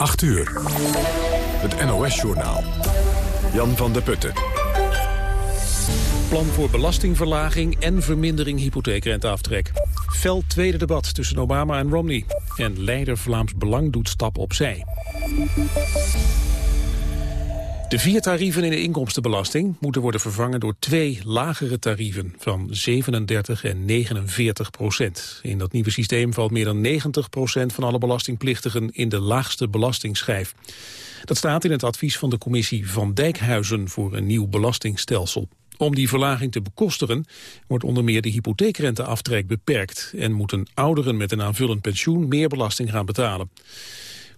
8 uur. Het NOS-journaal. Jan van der Putten. Plan voor belastingverlaging en vermindering hypotheekrenteaftrek. Fel tweede debat tussen Obama en Romney. En leider Vlaams Belang doet stap opzij. De vier tarieven in de inkomstenbelasting moeten worden vervangen door twee lagere tarieven van 37 en 49 procent. In dat nieuwe systeem valt meer dan 90 procent van alle belastingplichtigen in de laagste belastingsschijf. Dat staat in het advies van de commissie Van Dijkhuizen voor een nieuw belastingstelsel. Om die verlaging te bekostigen wordt onder meer de hypotheekrenteaftrek beperkt en moeten ouderen met een aanvullend pensioen meer belasting gaan betalen.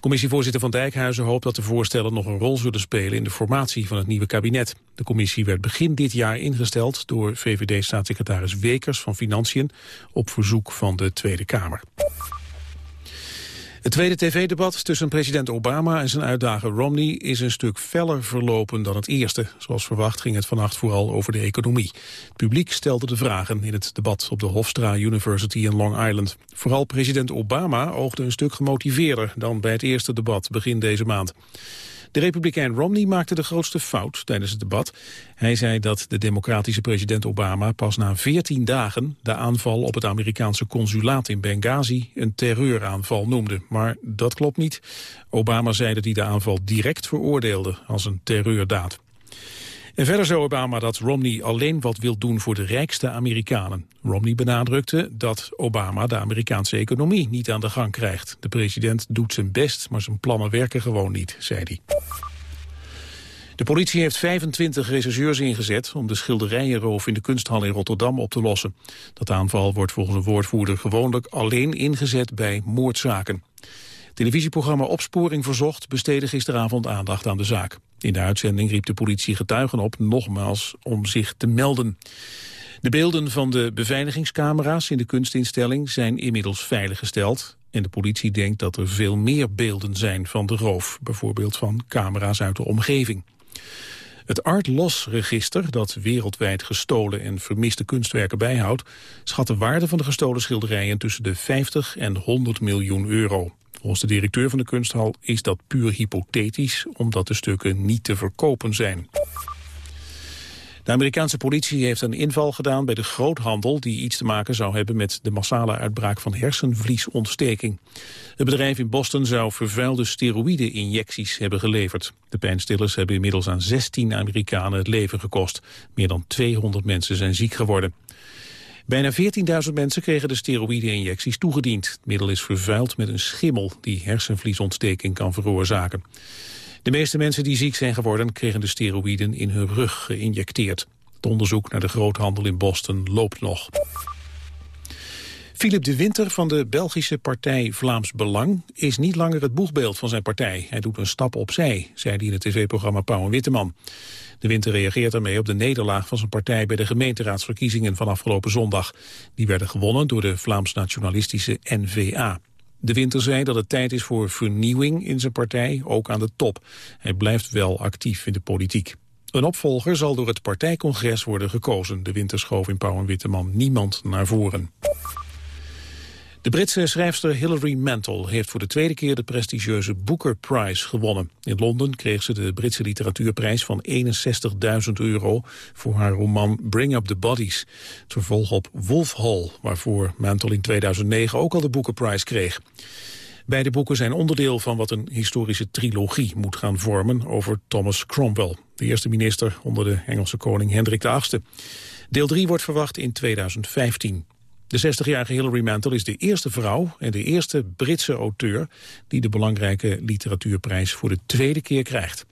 Commissievoorzitter Van Dijkhuizen hoopt dat de voorstellen nog een rol zullen spelen in de formatie van het nieuwe kabinet. De commissie werd begin dit jaar ingesteld door VVD-staatssecretaris Wekers van Financiën op verzoek van de Tweede Kamer. Het tweede tv-debat tussen president Obama en zijn uitdager Romney is een stuk feller verlopen dan het eerste. Zoals verwacht ging het vannacht vooral over de economie. Het publiek stelde de vragen in het debat op de Hofstra University in Long Island. Vooral president Obama oogde een stuk gemotiveerder dan bij het eerste debat begin deze maand. De republikein Romney maakte de grootste fout tijdens het debat. Hij zei dat de democratische president Obama pas na 14 dagen de aanval op het Amerikaanse consulaat in Benghazi een terreuraanval noemde. Maar dat klopt niet. Obama zei dat hij de aanval direct veroordeelde als een terreurdaad. En verder zei Obama dat Romney alleen wat wil doen voor de rijkste Amerikanen. Romney benadrukte dat Obama de Amerikaanse economie niet aan de gang krijgt. De president doet zijn best, maar zijn plannen werken gewoon niet, zei hij. De politie heeft 25 rechercheurs ingezet om de schilderijenroof in de kunsthal in Rotterdam op te lossen. Dat aanval wordt volgens een woordvoerder gewoonlijk alleen ingezet bij moordzaken. Televisieprogramma Opsporing Verzocht besteedde gisteravond aandacht aan de zaak. In de uitzending riep de politie getuigen op nogmaals om zich te melden. De beelden van de beveiligingscamera's in de kunstinstelling zijn inmiddels veiliggesteld. En de politie denkt dat er veel meer beelden zijn van de roof. Bijvoorbeeld van camera's uit de omgeving. Het Art Loss register, dat wereldwijd gestolen en vermiste kunstwerken bijhoudt, schat de waarde van de gestolen schilderijen tussen de 50 en 100 miljoen euro. Volgens de directeur van de kunsthal is dat puur hypothetisch, omdat de stukken niet te verkopen zijn. De Amerikaanse politie heeft een inval gedaan bij de groothandel... die iets te maken zou hebben met de massale uitbraak van hersenvliesontsteking. Het bedrijf in Boston zou vervuilde steroïde-injecties hebben geleverd. De pijnstillers hebben inmiddels aan 16 Amerikanen het leven gekost. Meer dan 200 mensen zijn ziek geworden. Bijna 14.000 mensen kregen de steroïde-injecties toegediend. Het middel is vervuild met een schimmel die hersenvliesontsteking kan veroorzaken. De meeste mensen die ziek zijn geworden kregen de steroïden in hun rug geïnjecteerd. Het onderzoek naar de groothandel in Boston loopt nog. Philip de Winter van de Belgische partij Vlaams Belang is niet langer het boegbeeld van zijn partij. Hij doet een stap opzij, zei hij in het tv-programma Pauw en Witteman. De Winter reageert daarmee op de nederlaag van zijn partij bij de gemeenteraadsverkiezingen van afgelopen zondag. Die werden gewonnen door de Vlaams-nationalistische N-VA. De Winter zei dat het tijd is voor vernieuwing in zijn partij, ook aan de top. Hij blijft wel actief in de politiek. Een opvolger zal door het partijcongres worden gekozen. De Winter schoof in Pauw en Witteman niemand naar voren. De Britse schrijfster Hilary Mantel heeft voor de tweede keer de prestigieuze Booker Prize gewonnen. In Londen kreeg ze de Britse literatuurprijs van 61.000 euro voor haar roman Bring Up the Bodies. Het vervolg op Wolf Hall, waarvoor Mantel in 2009 ook al de Booker Prize kreeg. Beide boeken zijn onderdeel van wat een historische trilogie moet gaan vormen over Thomas Cromwell, de eerste minister onder de Engelse koning Hendrik VIII. Deel 3 wordt verwacht in 2015. De 60-jarige Hilary Mantel is de eerste vrouw en de eerste Britse auteur... die de belangrijke literatuurprijs voor de tweede keer krijgt.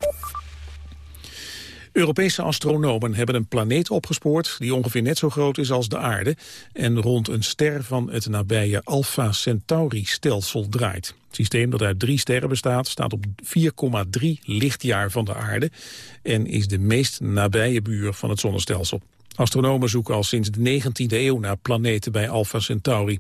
Europese astronomen hebben een planeet opgespoord die ongeveer net zo groot is als de aarde en rond een ster van het nabije Alpha Centauri-stelsel draait. Het systeem dat uit drie sterren bestaat staat op 4,3 lichtjaar van de aarde en is de meest nabije buur van het zonnestelsel. Astronomen zoeken al sinds de 19e eeuw naar planeten bij Alpha Centauri.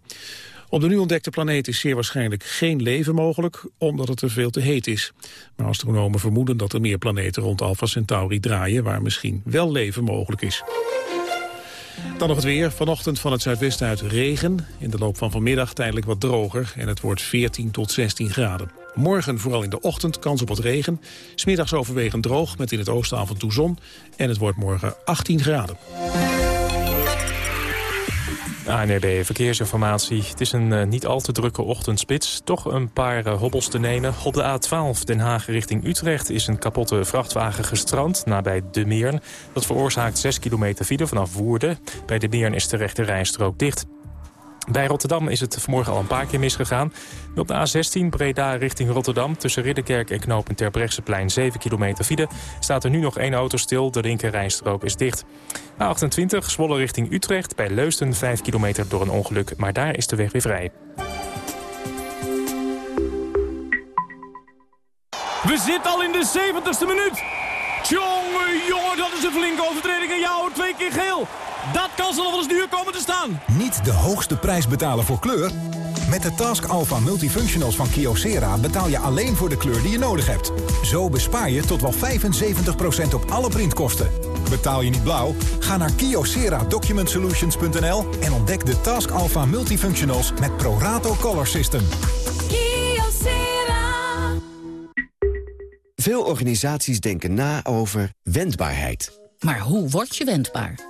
Op de nu ontdekte planeet is zeer waarschijnlijk geen leven mogelijk, omdat het er veel te heet is. Maar astronomen vermoeden dat er meer planeten rond Alpha Centauri draaien, waar misschien wel leven mogelijk is. Dan nog het weer. Vanochtend van het zuidwesten uit regen. In de loop van vanmiddag tijdelijk wat droger en het wordt 14 tot 16 graden. Morgen vooral in de ochtend kans op wat regen. Smiddags overwegend droog met in het oosten af en toe zon. En het wordt morgen 18 graden. ANRB Verkeersinformatie. Het is een uh, niet al te drukke ochtendspits. Toch een paar uh, hobbels te nemen. Op de A12 Den Haag richting Utrecht is een kapotte vrachtwagen gestrand nabij De Meern. Dat veroorzaakt 6 kilometer file vanaf Woerden. Bij De Meern is de rechte rijstrook dicht. Bij Rotterdam is het vanmorgen al een paar keer misgegaan. Op de A16 Breda richting Rotterdam tussen Ridderkerk en Knoop en Terbrechtseplein 7 kilometer file. Staat er nu nog één auto stil, de linker rijstrook is dicht. A28 Zwolle richting Utrecht bij Leusden 5 kilometer door een ongeluk, maar daar is de weg weer vrij. We zitten al in de 70ste minuut. Jongen, jongen, dat is een flinke overtreding en jou twee keer geel. Dat kan ze nog wel eens duur komen te staan. Niet de hoogste prijs betalen voor kleur? Met de Task Alpha Multifunctionals van Kyocera betaal je alleen voor de kleur die je nodig hebt. Zo bespaar je tot wel 75% op alle printkosten. Betaal je niet blauw? Ga naar kyocera-document-solutions.nl en ontdek de Task Alpha Multifunctionals met Prorato Color System. Kyocera. Veel organisaties denken na over wendbaarheid. Maar hoe word je wendbaar?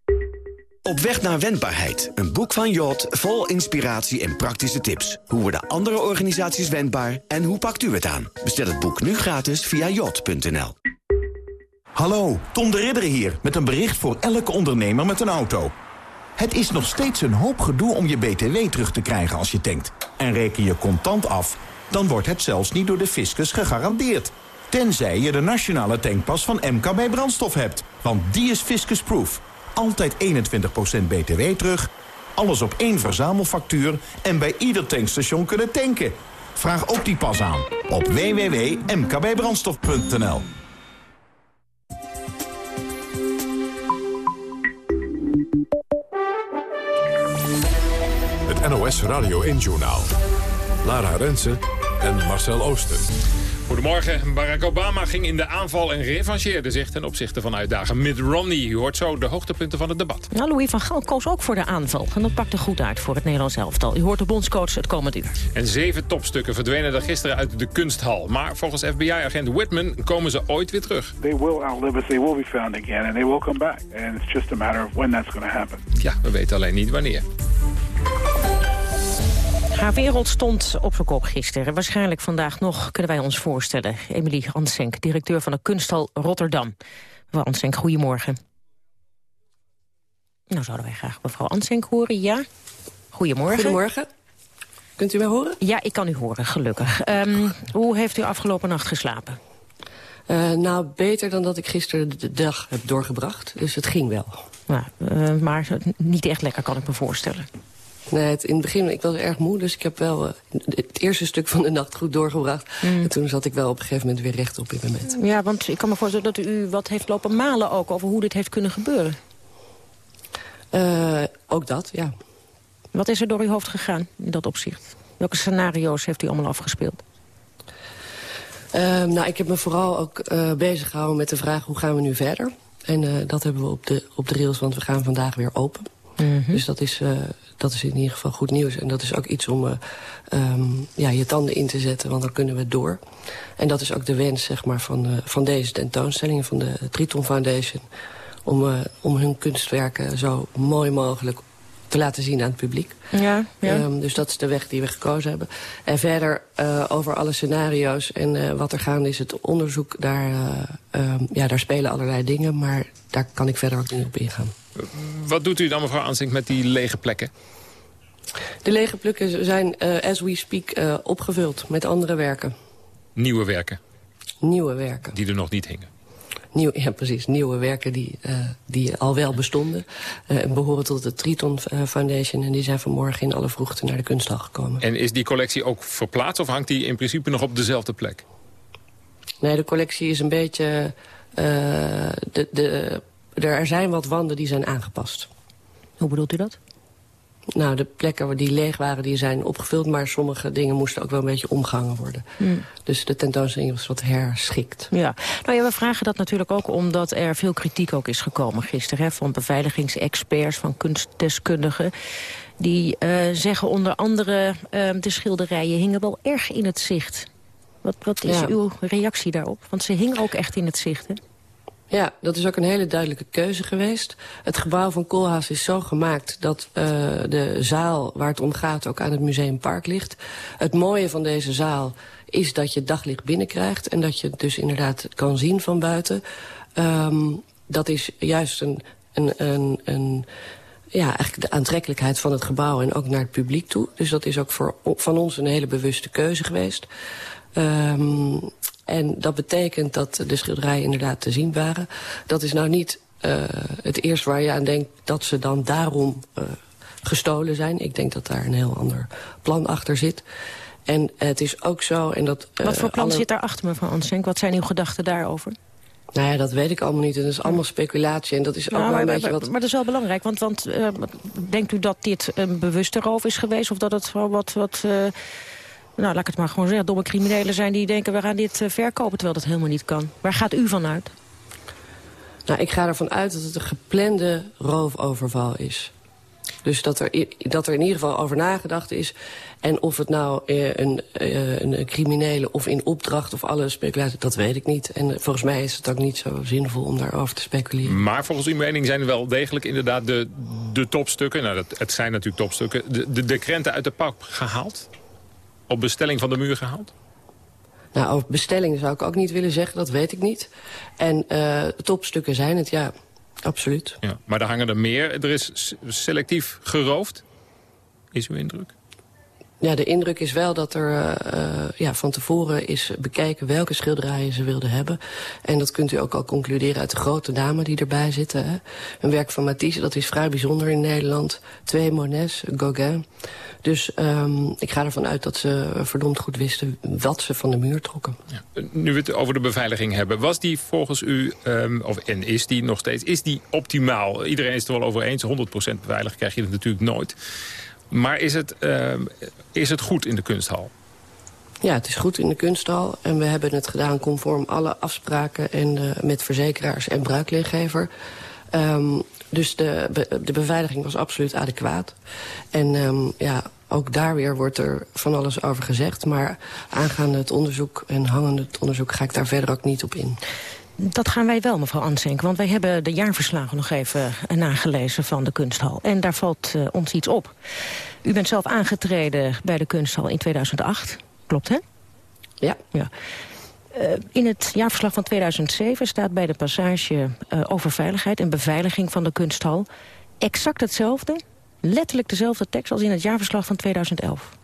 Op weg naar wendbaarheid. Een boek van Jot vol inspiratie en praktische tips. Hoe worden andere organisaties wendbaar en hoe pakt u het aan? Bestel het boek nu gratis via jot.nl. Hallo, Tom de Ridder hier met een bericht voor elke ondernemer met een auto. Het is nog steeds een hoop gedoe om je BTW terug te krijgen als je tankt. En reken je contant af, dan wordt het zelfs niet door de fiscus gegarandeerd. Tenzij je de nationale tankpas van MKB Brandstof hebt. Want die is fiscusproof altijd 21% btw terug, alles op één verzamelfactuur... en bij ieder tankstation kunnen tanken. Vraag ook die pas aan op www.mkbbrandstof.nl. Het NOS Radio 1-journaal. Lara Rensen en Marcel Ooster. Goedemorgen. Barack Obama ging in de aanval en revancheerde zich ten opzichte van uitdager Mitt Romney. U hoort zo de hoogtepunten van het debat. Nou, Louis van Gaal koos ook voor de aanval. En dat pakte goed uit voor het Nederlands elftal. U hoort de bondscoach het komend uur. En zeven topstukken verdwenen er gisteren uit de kunsthal. Maar volgens FBI-agent Whitman komen ze ooit weer terug. They will outlive us. They will be found again. And they will come back. And it's just a matter of when that's going to happen. Ja, we weten alleen niet wanneer. Haar wereld stond op zijn kop gisteren. Waarschijnlijk vandaag nog, kunnen wij ons voorstellen. Emilie Ansenk, directeur van de Kunsthal Rotterdam. Mevrouw Ansenk, goedemorgen. Nou zouden wij graag mevrouw Ansenk horen, ja? Goedemorgen. Goedemorgen. Kunt u mij horen? Ja, ik kan u horen, gelukkig. Um, hoe heeft u afgelopen nacht geslapen? Uh, nou, beter dan dat ik gisteren de dag heb doorgebracht. Dus het ging wel. Nou, uh, maar niet echt lekker, kan ik me voorstellen. Nee, het, in het begin, ik was erg moe, dus ik heb wel uh, het eerste stuk van de nacht goed doorgebracht. Mm. En toen zat ik wel op een gegeven moment weer rechtop in mijn bed. Ja, want ik kan me voorstellen dat u wat heeft lopen malen ook over hoe dit heeft kunnen gebeuren. Uh, ook dat, ja. Wat is er door uw hoofd gegaan in dat opzicht? Welke scenario's heeft u allemaal afgespeeld? Uh, nou, ik heb me vooral ook uh, bezig gehouden met de vraag hoe gaan we nu verder. En dat hebben we op de, op de rails, want we gaan vandaag weer open. -hmm. Dus dat is, uh, dat is in ieder geval goed nieuws. En dat is ook iets om uh, um, ja, je tanden in te zetten, want dan kunnen we door. En dat is ook de wens zeg maar, van, uh, van deze tentoonstelling, van de Triton Foundation... om, om hun kunstwerken zo mooi mogelijk te laten zien aan het publiek. Ja, ja. Ehm, dus dat is de weg die we gekozen hebben. En verder uh, over alle scenario's en uh, wat er gaande is, het onderzoek, daar, uh, um, ja, daar spelen allerlei dingen, maar daar kan ik verder ook niet op ingaan. Wat doet u dan, mevrouw Ansink, met die lege plekken? De lege plekken zijn, as we speak, opgevuld met andere werken. Nieuwe werken? Nieuwe werken. Die er nog niet hingen? Nieuw, ja, precies. Nieuwe werken die, uh, die al wel bestonden. Uh, en behoren tot de Triton Foundation. En die zijn vanmorgen in alle vroegte naar de kunsthal gekomen. En is die collectie ook verplaatst of hangt die in principe nog op dezelfde plek? Nee, de collectie is een beetje... Uh, de, de, er zijn wat wanden die zijn aangepast. Hoe bedoelt u dat? Nou, de plekken die leeg waren, die zijn opgevuld... maar sommige dingen moesten ook wel een beetje omgehangen worden. Hmm. Dus de tentoonstelling was wat herschikt. Ja. Nou ja, we vragen dat natuurlijk ook omdat er veel kritiek ook is gekomen gisteren... Hè, van beveiligingsexperts, van kunstdeskundigen... die uh, zeggen onder andere... Uh, de schilderijen hingen wel erg in het zicht. Wat, wat is Ja. uw reactie daarop? Want ze hingen ook echt in het zicht, hè? Ja, dat is ook een hele duidelijke keuze geweest. Het gebouw van Koolhaas is zo gemaakt dat uh, de zaal waar het om gaat ook aan het Museumpark ligt. Het mooie van deze zaal is dat je daglicht binnenkrijgt en dat je het dus inderdaad kan zien van buiten. Um, dat is juist een, een, een, een ja, eigenlijk de aantrekkelijkheid van het gebouw en ook naar het publiek toe. Dus dat is ook voor, van ons een hele bewuste keuze geweest. Um, en dat betekent dat de schilderijen inderdaad te zien waren. Dat is nou niet uh, het eerste waar je aan denkt dat ze dan daarom uh, gestolen zijn. Ik denk dat daar een heel ander plan achter zit. En het is ook zo... En dat, uh, Wat voor plan alle... zit daarachter, mevrouw Ansenk? Wat zijn uw gedachten daarover? Nou ja, dat weet ik allemaal niet. En dat is allemaal speculatie. En dat is ook Nou, wel maar, een maar, beetje wat... maar dat is wel belangrijk, want, want uh, denkt u dat dit een bewuste roof is geweest... of dat het gewoon wat... wat uh, nou, laat ik het maar gewoon zeggen, domme criminelen zijn die denken... we gaan dit uh, verkopen, terwijl dat helemaal niet kan. Waar gaat u van uit? Nou, ik ga ervan uit dat het een geplande roofoverval is. Dus dat er, dat er in ieder geval over nagedacht is. En of het nou uh, een, uh, een criminele of in opdracht of alle speculatie, dat weet ik niet. En uh, volgens mij is het ook niet zo zinvol om daarover te speculeren. Maar volgens uw mening zijn er wel degelijk inderdaad de, de topstukken... nou, dat, het zijn natuurlijk topstukken... de, de, de krenten uit de pak gehaald? Op bestelling van de muur gehaald? Nou, over bestelling zou ik ook niet willen zeggen, dat weet ik niet. En uh, topstukken zijn het, ja, absoluut. Ja, maar er hangen er meer. Er is selectief geroofd, is uw indruk? Ja, de indruk is wel dat er uh, ja, van tevoren is bekeken welke schilderijen ze wilden hebben. En dat kunt u ook al concluderen uit de grote namen die erbij zitten. Hè. Een werk van Matisse, dat is vrij bijzonder in Nederland. Twee Monets, Gauguin. Dus um, ik ga ervan uit dat ze verdomd goed wisten wat ze van de muur trokken. Ja. Nu we het over de beveiliging hebben. Was die volgens u, um, of, en is die nog steeds, is die optimaal? Iedereen is het er wel over eens. 100% beveiligd krijg je het natuurlijk nooit. Maar is het, uh, is het goed in de kunsthal? Ja, het is goed in de kunsthal. En we hebben het gedaan conform alle afspraken en, uh, met verzekeraars en bruikleergever. Um, dus de, de beveiliging was absoluut adequaat. En um, ja, ook daar weer wordt er van alles over gezegd. Maar aangaande het onderzoek en hangende het onderzoek ga ik daar verder ook niet op in. Dat gaan wij wel, mevrouw Ansenk. Want wij hebben de jaarverslagen nog even nagelezen van de kunsthal. En daar valt uh, ons iets op. U bent zelf aangetreden bij de kunsthal in 2008. Klopt, hè? Ja. ja. Uh, in het jaarverslag van 2007 staat bij de passage uh, over veiligheid en beveiliging van de kunsthal... exact hetzelfde, letterlijk dezelfde tekst als in het jaarverslag van 2011.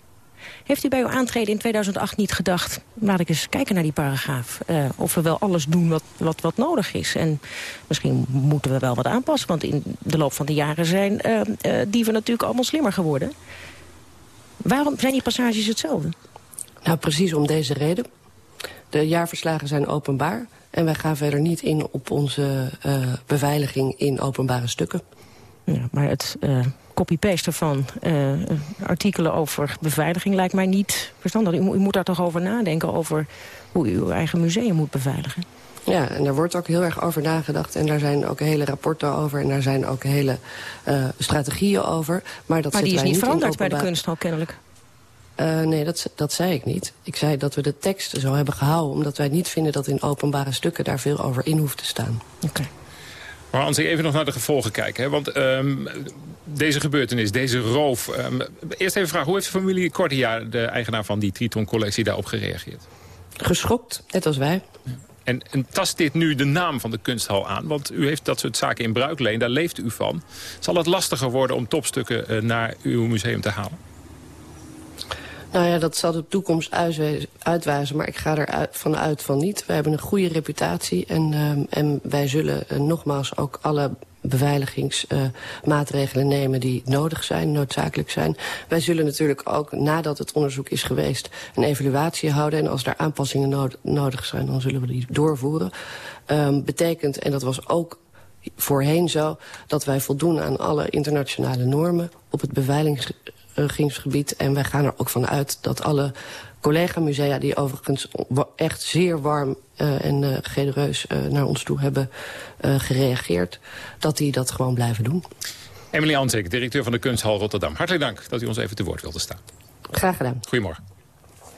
Heeft u bij uw aantreden in 2008 niet gedacht... laat ik eens kijken naar die paragraaf. Uh, of we wel alles doen wat, wat, wat nodig is. En misschien moeten we wel wat aanpassen. Want in de loop van de jaren zijn uh, uh, dieven natuurlijk allemaal slimmer geworden. Waarom zijn die passages hetzelfde? Nou, precies om deze reden. De jaarverslagen zijn openbaar. En wij gaan verder niet in op onze beveiliging in openbare stukken. Ja, maar het copy-paste van uh, artikelen over beveiliging lijkt mij niet verstandig. U, u, moet daar toch over nadenken over hoe u uw eigen museum moet beveiligen. Ja, en daar wordt ook heel erg over nagedacht. En daar zijn ook hele rapporten over. En daar zijn ook hele uh, strategieën over. Maar, dat maar die is niet veranderd bij de kunsthal kennelijk. Uh, nee, dat, dat zei ik niet. Ik zei dat we de tekst zo hebben gehouden... omdat wij niet vinden dat in openbare stukken daar veel over in hoeft te staan. Oké. Okay. Maar Hans, even nog naar de gevolgen kijken. Hè? Want um, deze gebeurtenis, deze roof... Um, eerst even vragen, hoe heeft de familie Cordia, de eigenaar van die Triton-collectie, daarop gereageerd? Geschokt, net als wij. En, en, tast dit nu de naam van de kunsthal aan? Want u heeft dat soort zaken in bruikleen, daar leeft u van. Zal het lastiger worden om topstukken uh, naar uw museum te halen? Nou ja, dat zal de toekomst uitwijzen, maar ik ga er vanuit van niet. We hebben een goede reputatie en, uh, en wij zullen uh, nogmaals ook alle beveiligingsmaatregelen nemen die nodig zijn, noodzakelijk zijn. Wij zullen natuurlijk ook, nadat het onderzoek is geweest, een evaluatie houden. En als er aanpassingen nodig, zijn, dan zullen we die doorvoeren. Um, betekent, en dat was ook voorheen zo, dat wij voldoen aan alle internationale normen op het En wij gaan er ook van uit dat alle collega-musea... die overigens echt zeer warm uh, en uh, genereus uh, naar ons toe hebben gereageerd... dat die dat gewoon blijven doen. Emily Anzik, directeur van de Kunsthal Rotterdam. Hartelijk dank dat u ons even te woord wilde staan. Graag gedaan. Goedemorgen.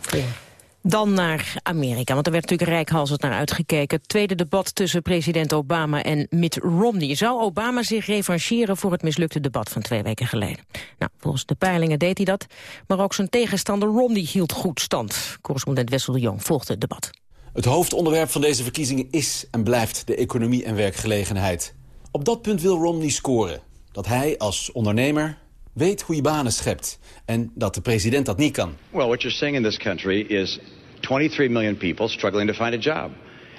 Goedemorgen. Dan naar Amerika, want er werd natuurlijk rijkhalsend naar uitgekeken. tweede debat tussen president Obama en Mitt Romney. Zou Obama zich revancheren voor het mislukte debat van twee weken geleden? Nou, volgens de peilingen deed hij dat, maar ook zijn tegenstander Romney hield goed stand. Correspondent Wessel de Jong volgde het debat. Het hoofdonderwerp van deze verkiezingen is en blijft de economie en werkgelegenheid. Op dat punt wil Romney scoren. Dat hij als ondernemer weet hoe je banen schept en dat de president dat niet kan. Well, what you're seeing in this country is 23 million people struggling to find a job.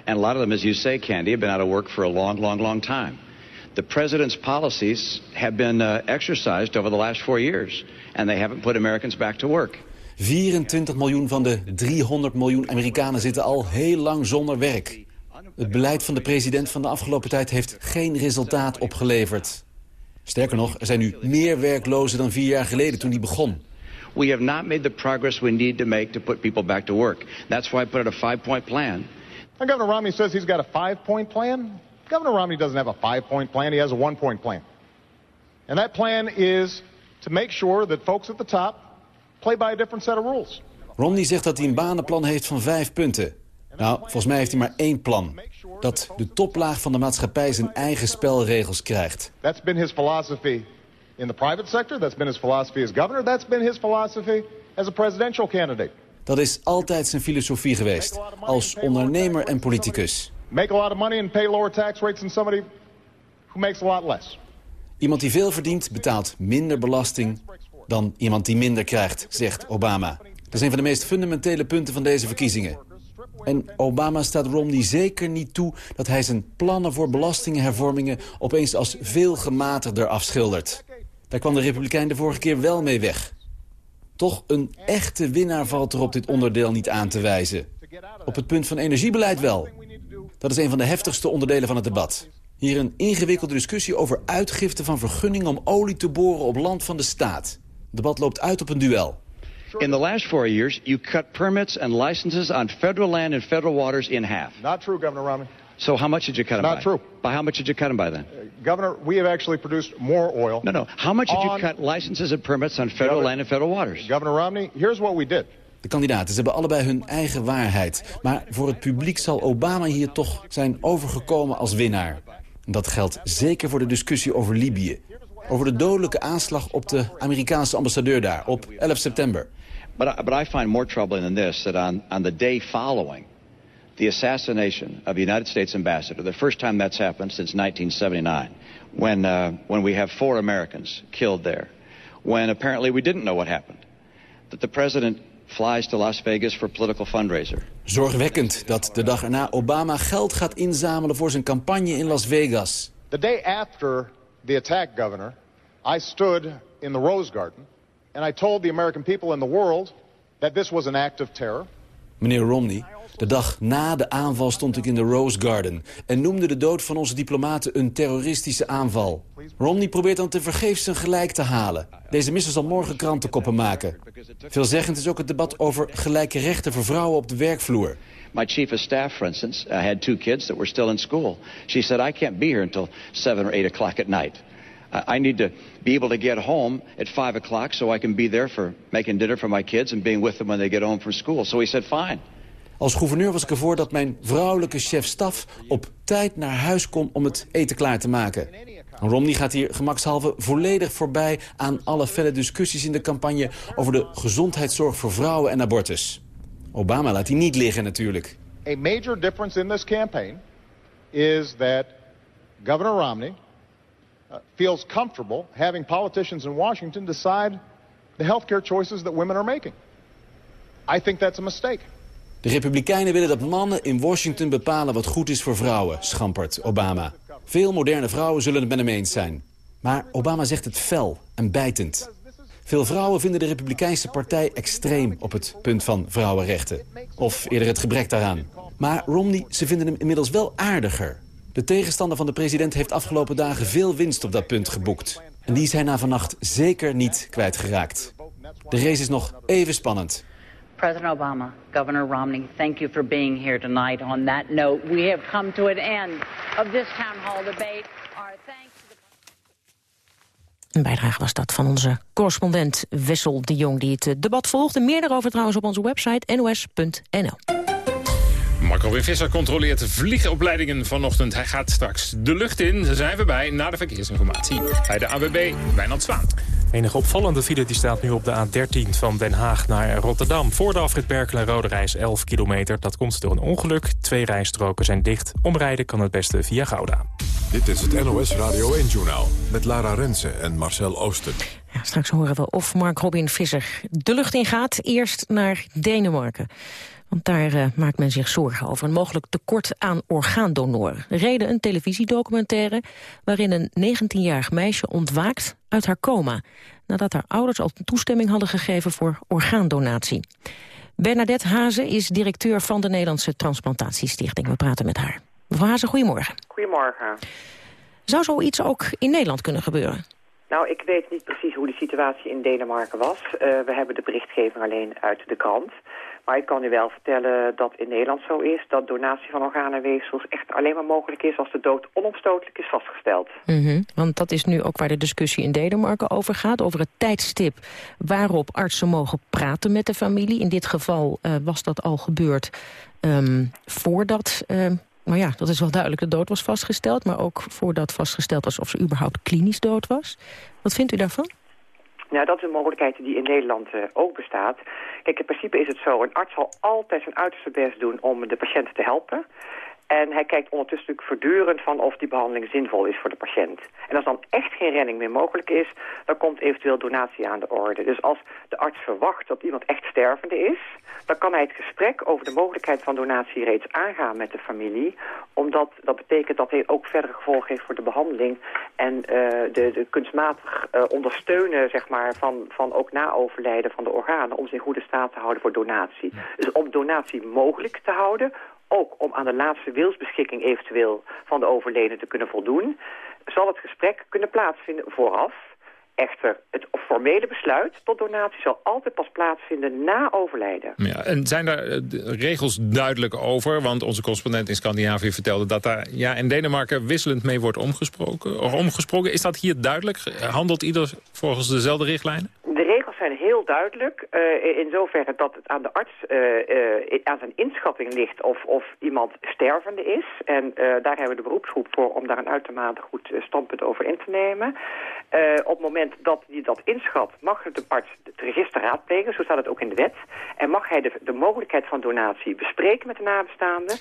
And a lot of them, as you say, Candy, have been out of work for a long, long, long time. The president's policies have been uh, exercised over the last four years, and they haven't put Americans back to work. 24 miljoen van de 300 miljoen Amerikanen zitten al heel lang zonder werk. Het beleid van de president van de afgelopen tijd heeft geen resultaat opgeleverd. Sterker nog, er zijn nu meer werklozen dan vier jaar geleden toen hij begon. We have not made the progress we need to make to put people back to work. That's why I put out a five-point plan. And Governor Romney says he's got a five-point plan. Governor Romney doesn't have a five-point plan. He has a one-point plan. And that plan is to make sure that folks at the top play by a different set of rules. Romney zegt dat hij een banenplan heeft van vijf punten. Nou, volgens mij heeft hij maar één plan. Dat de toplaag van de maatschappij zijn eigen spelregels krijgt. That's been his philosophy in the private sector. That's been his philosophy as governor. That's been his philosophy as a presidential candidate. Dat is altijd zijn filosofie geweest, als ondernemer en politicus. Make a lot of money and pay lower tax rates than somebody who makes a lot less. Iemand die veel verdient betaalt minder belasting dan iemand die minder krijgt, zegt Obama. Dat is een van de meest fundamentele punten van deze verkiezingen. En Obama staat Romney zeker niet toe dat hij zijn plannen voor belastinghervormingen opeens als veel gematigder afschildert. Daar kwam de Republikein de vorige keer wel mee weg. Toch een echte winnaar valt er op dit onderdeel niet aan te wijzen. Op het punt van energiebeleid wel. Dat is een van de heftigste onderdelen van het debat. Hier een ingewikkelde discussie over uitgifte van vergunningen om olie te boren op land van de staat. Het debat loopt uit op een duel. In the last four years, you cut permits and licenses on federal land and federal waters in half. Not true, Governor Romney. So how much did you cut them Not by? true. By how much did you cut them by then? Uh, Governor, we have actually produced more oil. No, no. How much did you cut licenses and permits on federal Governor, land and federal waters? Governor Romney, here's what we did. De kandidaten ze hebben allebei hun eigen waarheid. Maar voor het publiek zal Obama hier toch zijn overgekomen als winnaar. En dat geldt zeker voor de discussie over Libië. Over de dodelijke aanslag op de Amerikaanse ambassadeur daar op 11 september. But I, but I find more troubling than this that on, on the day following the assassination of the United States ambassador, the first time that's happened since 1979, when, uh, when we have four Americans killed there, when apparently we didn't know what happened, that the president flies to Las Vegas for political fundraiser. Zorgwekkend dat de dag erna Obama geld gaat inzamelen voor zijn campagne in Las Vegas. The day after the attack, Governor, I stood in the Rose Garden and I told the American people in the world that this was an act of terror. Meneer Romney, de dag na de aanval stond ik in de Rose Garden... en noemde de dood van onze diplomaten een terroristische aanval. Romney probeert dan te vergeefs zijn gelijk te halen. Deze misser zal morgen krantenkoppen maken. Veelzeggend is ook het debat over gelijke rechten voor vrouwen op de werkvloer. My chief of staff, for instance, uh, had two kids that were still in school. She said, I can't be here until 7 or 8 o'clock at night. I need to be able to get home at 5 o'clock so I can be there for making dinner for my kids and being with them when they get home from school. So he said, fine. Als gouverneur was ik ervoor dat mijn vrouwelijke chef-staf op tijd naar huis kon om het eten klaar te maken. Romney gaat hier gemakshalve volledig voorbij aan alle felle discussies in de campagne... over de gezondheidszorg voor vrouwen en abortus. Obama laat hij niet liggen natuurlijk. A major difference in this campaign is that Governor Romney feels comfortable having politicians in Washington decide the healthcare choices that women are making. I think that's a mistake. De Republikeinen willen dat mannen in Washington bepalen wat goed is voor vrouwen, schampert Obama. Veel moderne vrouwen zullen het met hem eens zijn. Maar Obama zegt het fel en bijtend. Veel vrouwen vinden de Republikeinse partij extreem op het punt van vrouwenrechten. Of eerder het gebrek daaraan. Maar Romney, ze vinden hem inmiddels wel aardiger. De tegenstander van de president heeft afgelopen dagen veel winst op dat punt geboekt. En die is hij na vannacht zeker niet kwijtgeraakt. De race is nog even spannend. President Obama, Governor Romney, thank you for being here tonight. On that note, we have come to an end of this town hall debate. Our thanks to the... Een bijdrage was dat van onze correspondent Wessel de Jong... die het eh, debat volgde. Meer daarover trouwens op onze website nos.nl. Marco Weer Visser controleert de vliegopleidingen vanochtend. Hij gaat straks de lucht in. Daar zijn we bij na de verkeersinformatie. Bij de AWB, Wijnand Zwaan. Enige opvallende file die staat nu op de A13 van Den Haag naar Rotterdam. Voor de afrit Berkel en Rode Reis 11 kilometer. Dat komt door een ongeluk. Twee rijstroken zijn dicht. Omrijden kan het beste via Gouda. Dit is het NOS Radio 1-journaal met Lara Rensen en Marcel Oosten. Ja, straks horen we of Mark Robin Visser de lucht in gaat. Eerst naar Denemarken. Want daar uh, maakt men zich zorgen over een mogelijk tekort aan orgaandonoren. Reden een televisiedocumentaire waarin een 19-jarig meisje ontwaakt uit haar coma... nadat haar ouders al toestemming hadden gegeven voor orgaandonatie. Bernadette Hazen is directeur van de Nederlandse Transplantatiestichting. We praten met haar. Mevrouw Hazen, goedemorgen. Goedemorgen. Zou zoiets ook in Nederland kunnen gebeuren? Nou, ik weet niet precies hoe de situatie in Denemarken was. Uh, we hebben de berichtgeving alleen uit de krant. Maar ik kan u wel vertellen dat in Nederland zo is... dat donatie van organen en weefsels echt alleen maar mogelijk is... als de dood onomstotelijk is vastgesteld. Mm -hmm, want dat is nu ook waar de discussie in Denemarken over gaat... over het tijdstip waarop artsen mogen praten met de familie. In dit geval uh, was dat al gebeurd um, voordat... Uh, maar ja, dat is wel duidelijk, de dood was vastgesteld... maar ook voordat vastgesteld was of ze überhaupt klinisch dood was. Wat vindt u daarvan? Nou, dat is een mogelijkheid die in Nederland uh, ook bestaat. Kijk, in principe is het zo, een arts zal altijd zijn uiterste best doen om de patiënt te helpen. En hij kijkt ondertussen natuurlijk voortdurend van of die behandeling zinvol is voor de patiënt. En als dan echt geen redding meer mogelijk is, dan komt eventueel donatie aan de orde. Dus als de arts verwacht dat iemand echt stervende is, dan kan hij het gesprek over de mogelijkheid van donatie reeds aangaan met de familie. Omdat dat betekent dat hij ook verdere gevolgen heeft voor de behandeling. En uh, de, de kunstmatig uh, ondersteunen zeg maar, van, van ook na overlijden van de organen om ze in goede staat te houden voor donatie. Dus om donatie mogelijk te houden, ook om aan de laatste wilsbeschikking eventueel van de overledene te kunnen voldoen, zal het gesprek kunnen plaatsvinden vooraf. Echter, het formele besluit tot donatie zal altijd pas plaatsvinden na overlijden. Ja, en zijn daar eh, regels duidelijk over? Want onze correspondent in Scandinavië vertelde dat daar ja, in Denemarken wisselend mee wordt omgesproken. Omgesproken. Is dat hier duidelijk? Handelt ieder volgens dezelfde richtlijnen? De regels zijn heel duidelijk. Uh, in zoverre dat het aan de arts uh, aan zijn inschatting ligt of, of iemand stervende is. En daar hebben we de beroepsgroep voor om daar een uitermate goed standpunt over in te nemen. op het moment dat hij dat inschat, mag de arts het register raadplegen, zo staat het ook in de wet. En mag hij de, de mogelijkheid van donatie bespreken met de nabestaanden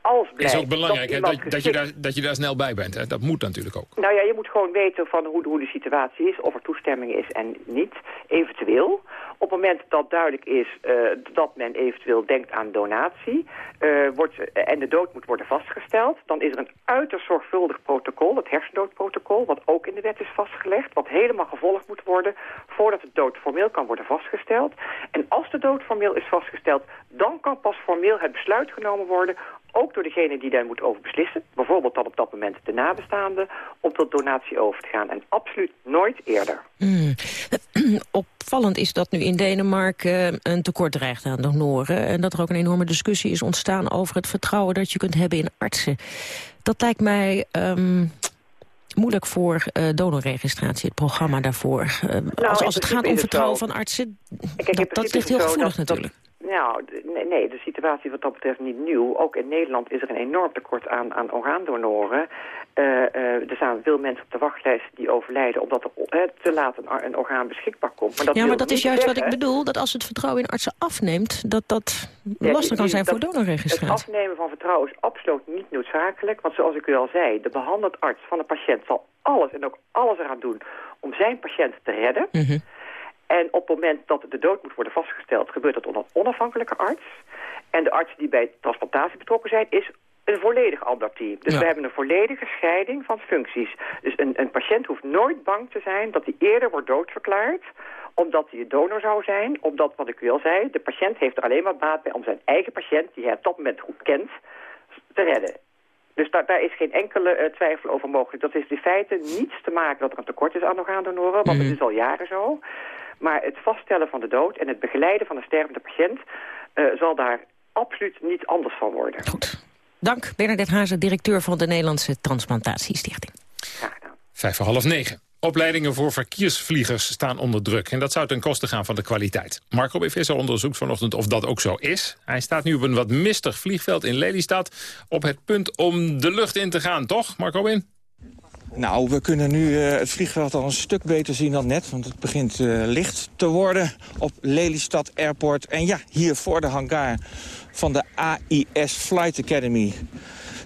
als blijkt... is ook belangrijk dat, dat, dat, je daar, dat je daar snel bij bent. Hè? Dat moet natuurlijk ook. Nou ja, je moet gewoon weten van hoe, hoe de situatie is, of er toestemming is en niet. Eventueel. Op het moment dat duidelijk is uh, dat men eventueel denkt aan donatie... Uh, wordt, en de dood moet worden vastgesteld... dan is er een uiterst zorgvuldig protocol, het hersendoodprotocol... wat ook in de wet is vastgelegd, wat helemaal gevolgd moet worden... voordat de dood formeel kan worden vastgesteld. En als de dood formeel is vastgesteld... dan kan pas formeel het besluit genomen worden ook door degene die daar moet over beslissen, bijvoorbeeld dan op dat moment de nabestaanden, om tot donatie over te gaan. En absoluut nooit eerder. Mm. Opvallend is dat nu Denemarken een tekort dreigt aan donoren. En dat er ook een enorme discussie is ontstaan over het vertrouwen dat je kunt hebben in artsen. Dat lijkt mij... Um moeilijk voor uh, donorregistratie, het programma daarvoor. Uh, nou, als, als het gaat om vertrouwen van artsen, Kijk, dat, dat ligt heel gevoelig natuurlijk. Nou, nee, nee, de situatie wat dat betreft niet nieuw. Ook in Nederland is er een enorm tekort aan, aan orgaandonoren. Uh, uh, er staan veel mensen op de wachtlijst die overlijden... omdat er te laat een, een, orgaan beschikbaar komt. Maar dat ja, maar dat is juist wat ik bedoel. Dat als het vertrouwen in artsen afneemt... dat dat ja, lastig kan zijn voor donorregistratie. Het afnemen van vertrouwen is absoluut niet noodzakelijk. Want zoals ik u al zei, de behandeld arts van de patiënt... zal alles en ook alles eraan doen om zijn patiënt te redden... Mm en op het moment dat de dood moet worden vastgesteld... gebeurt dat onder een onafhankelijke arts. En de arts die bij transplantatie betrokken zijn... is een volledig ander team. Dus we hebben een volledige scheiding van functies. Dus een, een patiënt hoeft nooit bang te zijn dat hij eerder wordt doodverklaard omdat hij een donor zou zijn, omdat, wat ik u al zei, de patiënt heeft er alleen maar baat bij om zijn eigen patiënt, die hij op dat moment goed kent, te redden. Dus daar, daar is geen enkele uh, twijfel over mogelijk. Dat heeft in feite niets te maken dat er een tekort is aan orgaandonoren, want het mhm. is al jaren zo. Maar het vaststellen van de dood en het begeleiden van een stervende patiënt... Uh, zal daar absoluut niet anders van worden. Goed. Dank, Bernadette Hazen, directeur van de Nederlandse Transplantatiestichting. Graag gedaan. Vijf voor half negen. Opleidingen voor verkeersvliegers staan onder druk. En dat zou ten koste gaan van de kwaliteit. Marco B. Visser onderzoekt vanochtend of dat ook zo is. Hij staat nu op een wat mistig vliegveld in Lelystad... op het punt om de lucht in te gaan, toch, Marco Bin? Nou, we kunnen nu uh, het vliegveld al een stuk beter zien dan net. Want het begint uh, licht te worden op Lelystad Airport. En ja, hier voor de hangar van de AIS Flight Academy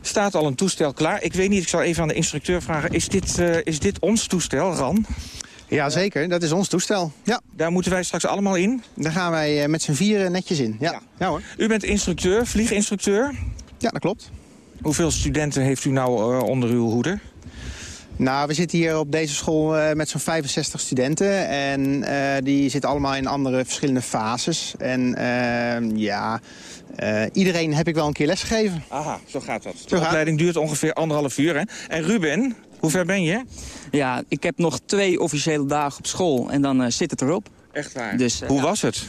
staat al een toestel klaar. Ik weet niet, ik zal even aan de instructeur vragen. Is dit, uh, is dit ons toestel, Ran? Ja, zeker. Dat is ons toestel. Ja. Daar moeten wij straks allemaal in? Daar gaan wij met z'n vieren netjes in. Ja. ja. Ja. hoor. U bent instructeur, vlieginstructeur? Ja, dat klopt. Hoeveel studenten heeft u nou onder uw hoede? Nou, we zitten hier op deze school uh, met zo'n 65 studenten. En uh, die zitten allemaal in andere verschillende fases. En uh, ja, iedereen heb ik wel een keer lesgegeven. Aha, zo gaat dat. De opleiding duurt ongeveer anderhalf uur. Hè? En Ruben, hoe ver ben je? Ja, ik heb nog twee officiële dagen op school en dan zit het erop. Echt waar? Dus, hoe was het?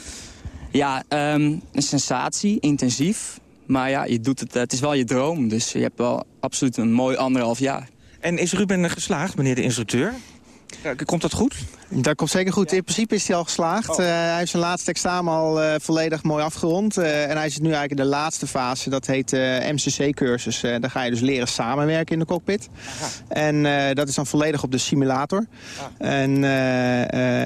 Ja, um, een sensatie, intensief. Maar ja, je doet het, het is wel je droom. Dus je hebt wel absoluut een mooi anderhalf jaar. En is Ruben geslaagd, meneer de instructeur? Komt dat goed? Dat komt zeker goed. In principe is hij al geslaagd. Oh. Uh, hij heeft zijn laatste examen al uh, volledig mooi afgerond. Uh, en hij zit nu eigenlijk in de laatste fase. Dat heet MCC-cursus. daar ga je dus leren samenwerken in de cockpit. Aha. En dat is dan volledig op de simulator. Ah. En,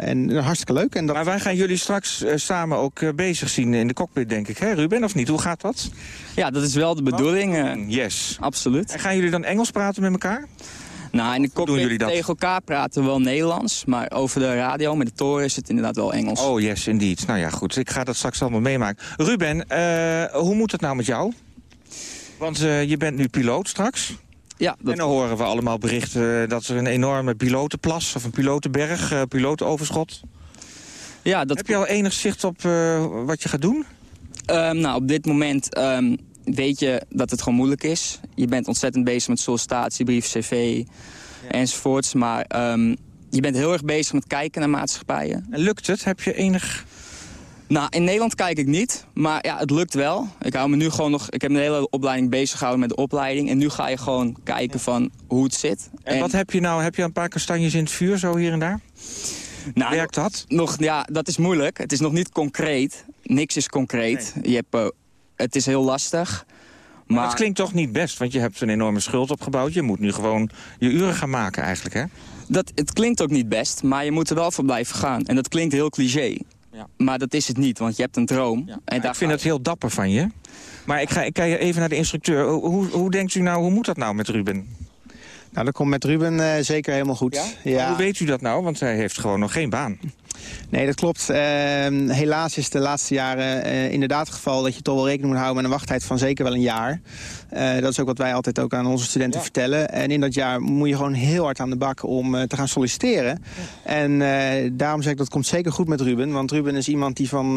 en hartstikke leuk. En dat... Maar wij gaan jullie straks samen ook bezig zien in de cockpit, denk ik. Hè, Ruben, of niet? Hoe gaat dat? Ja, dat is wel de bedoeling. Oh, yes. Absoluut. En gaan jullie dan Engels praten met elkaar? Nou, in de cockpit tegen elkaar praten we wel Nederlands. Maar over de radio met de toren is het inderdaad wel Engels. Oh, yes, indeed. Nou ja, goed. Ik ga dat straks allemaal meemaken. Ruben, uh, hoe moet het nou met jou? Want uh, je bent nu piloot straks. Ja, dat... En dan horen we allemaal berichten dat er een enorme pilotenplas... of een pilotenberg, uh, pilotenoverschot. Ja, dat... Heb je al enig zicht op wat je gaat doen? Um, nou, op dit moment um, weet je dat het gewoon moeilijk is. Je bent ontzettend bezig met sollicitatiebrief, cv enzovoorts. Maar um, je bent heel erg bezig met kijken naar maatschappijen. En lukt het? Heb je enig... Nou, in Nederland kijk ik niet, maar ja, het lukt wel. Ik hou me nu gewoon nog. Ik heb mijn hele opleiding bezig gehouden met de opleiding. En nu ga je gewoon kijken van hoe het zit. En, en, wat heb je nou? Heb je een paar kastanjes in het vuur zo hier en daar? Nou, Werkt dat? Nog, ja, dat is moeilijk. Het is nog niet concreet. Niks is concreet. Je hebt uh, het is heel lastig. Maar... maar het klinkt toch niet best, want je hebt een enorme schuld opgebouwd. Je moet nu gewoon je uren gaan maken eigenlijk, hè? Dat, het klinkt ook niet best, maar je moet er wel voor blijven gaan. En dat klinkt heel cliché. Ja. Maar dat is het niet, want je hebt een droom. Ja. En ik vind het heel dapper van je. Maar ik ga, ik ga even naar de instructeur. Hoe, hoe denkt u nou, hoe moet dat nou met Ruben? Nou, dat komt met Ruben uh, zeker helemaal goed. Ja? Hoe weet u dat nou? Want hij heeft gewoon nog geen baan. Nee, dat klopt. Uh, helaas is de laatste jaren uh, inderdaad het geval dat je toch wel rekening moet houden met een wachttijd van zeker wel een jaar. Uh, dat is ook wat wij altijd ook aan onze studenten ja. vertellen. En in dat jaar moet je gewoon heel hard aan de bak om te gaan solliciteren. Ja. En daarom zeg ik dat komt zeker goed met Ruben. Want Ruben is iemand die, van,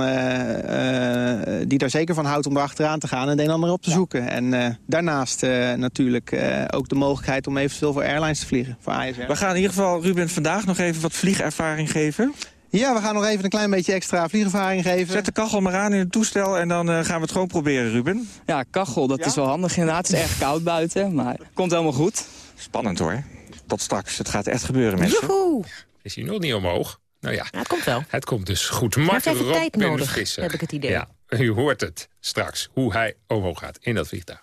die daar zeker van houdt om erachteraan te gaan en de een ander op te ja. zoeken. En daarnaast natuurlijk ook de mogelijkheid om eventueel voor airlines te vliegen. Voor ASR. We gaan in ieder geval Ruben vandaag nog even wat vliegervaring geven. Ja, we gaan nog even een klein beetje extra vliegervaring geven. Zet de kachel maar aan in het toestel en dan uh, gaan we het gewoon proberen, Ruben. Ja, kachel, dat ja? is wel handig inderdaad. Het is erg koud buiten, maar komt helemaal goed. Spannend hoor. Tot straks. Het gaat echt gebeuren, mensen. Joehoe! Is hij nog niet omhoog? Nou ja. ja. Het komt wel. Het komt dus goed. Mark heeft tijd nodig, heb ik het idee. Ja. U hoort het straks, hoe hij omhoog gaat in dat vliegtuig.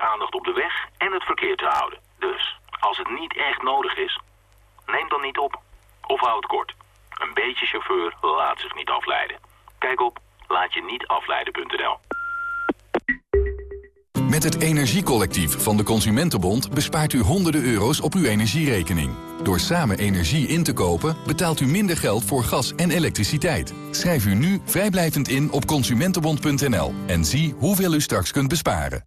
aandacht op de weg en het verkeer te houden. Dus, als het niet echt nodig is, neem dan niet op. Of houd het kort. Een beetje chauffeur laat zich niet afleiden. Kijk op laatje-niet-afleiden.nl. Met het Energiecollectief van de Consumentenbond bespaart u honderden euro's op uw energierekening. Door samen energie in te kopen betaalt u minder geld voor gas en elektriciteit. Schrijf u nu vrijblijvend in op consumentenbond.nl en zie hoeveel u straks kunt besparen.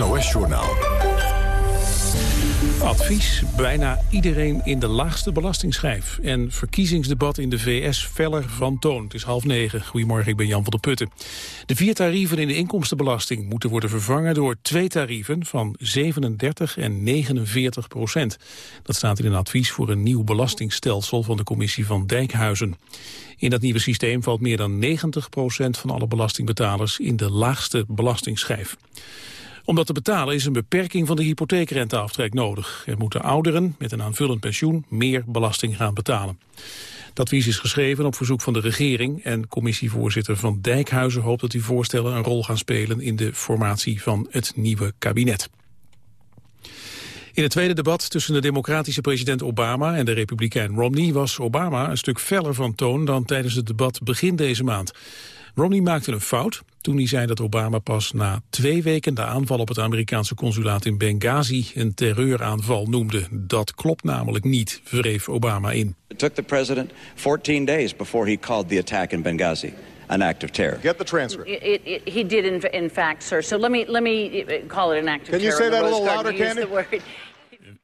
NOS-journaal. Advies. Bijna iedereen in de laagste belastingschijf. En verkiezingsdebat in de VS feller van toon. Het is half negen. Goedemorgen, ik ben Jan van der Putten. De vier tarieven in de inkomstenbelasting moeten worden vervangen door twee tarieven van 37 en 49 procent. Dat staat in een advies voor een nieuw belastingstelsel van de commissie van Dijkhuizen. In dat nieuwe systeem valt meer dan 90 procent van alle belastingbetalers in de laagste belastingschijf om dat te betalen is een beperking van de hypotheekrenteaftrek nodig. Er moeten ouderen met een aanvullend pensioen meer belasting gaan betalen. Dat advies is geschreven op verzoek van de regering en commissievoorzitter Van Dijkhuizen hoopt dat die voorstellen een rol gaan spelen in de formatie van het nieuwe kabinet. In het tweede debat tussen de democratische president Obama en de republikein Romney was Obama een stuk feller van toon dan tijdens het debat begin deze maand. Romney maakte een fout toen hij zei dat Obama pas na twee weken de aanval op het Amerikaanse consulaat in Benghazi een terreuraanval noemde. Dat klopt namelijk niet, wreef Obama in. It took the president 14 days before he called the attack in Benghazi an act of terror. Get the transcript. It, it, it, he did, in, in fact, sir. So let me let me uh, call it an act of Can you terror. say in the that a little louder, word.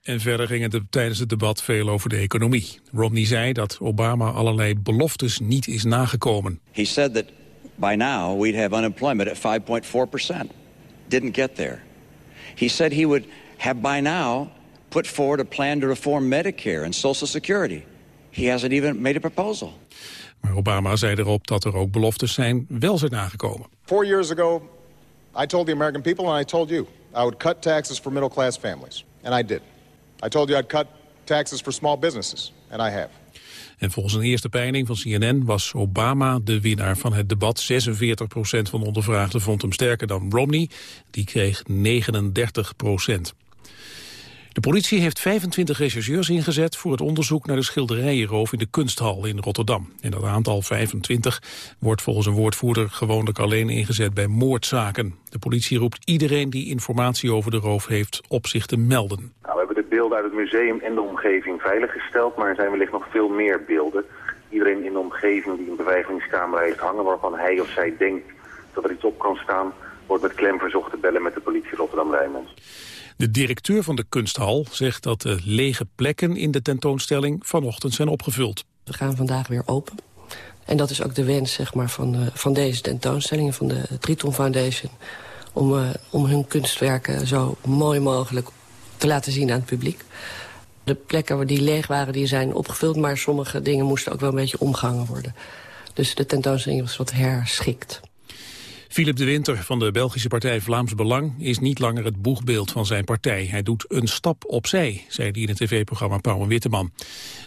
En verder ging het tijdens het debat veel over de economie. Romney zei dat Obama allerlei beloftes niet is nagekomen. He said that by now we'd have unemployment at 5.4%. Didn't get there. He said he would have by now put forward a plan to reform Medicare and Social Security. He hasn't even made a proposal. Maar Obama zei erop dat er ook beloftes zijn wel zijn nagekomen. Four years ago, I told the American people and I told you I would cut taxes for middle class families. And I did. I told you I'd cut taxes for small businesses. And I have. En volgens een eerste peiling van CNN was Obama de winnaar van het debat. 46% van de ondervraagden vond hem sterker dan Romney. Die kreeg 39% De politie heeft 25 rechercheurs ingezet voor het onderzoek naar de schilderijenroof in de kunsthal in Rotterdam. En dat aantal 25 wordt volgens een woordvoerder gewoonlijk alleen ingezet bij moordzaken. De politie roept iedereen die informatie over de roof heeft op zich te melden. Nou, beelden uit het museum en de omgeving veiliggesteld, maar er zijn wellicht nog veel meer beelden. Iedereen in de omgeving die een beveiligingscamera heeft hangen waarvan hij of zij denkt dat er iets op kan staan, wordt met klem verzocht te bellen met de politie Rotterdam-Rijnmond. De directeur van de kunsthal zegt dat de lege plekken in de tentoonstelling vanochtend zijn opgevuld. We gaan vandaag weer open. En dat is ook de wens zeg maar, van, van deze tentoonstellingen, van de Triton Foundation... Om, om hun kunstwerken zo mooi mogelijk te laten zien aan het publiek. De plekken die leeg waren, die zijn opgevuld... maar sommige dingen moesten ook wel een beetje omgangen worden. Dus de tentoonstelling was wat herschikt. Philip de Winter van de Belgische partij Vlaams Belang is niet langer het boegbeeld van zijn partij. Hij doet een stap opzij, zei hij in het tv-programma Pauw en Witteman.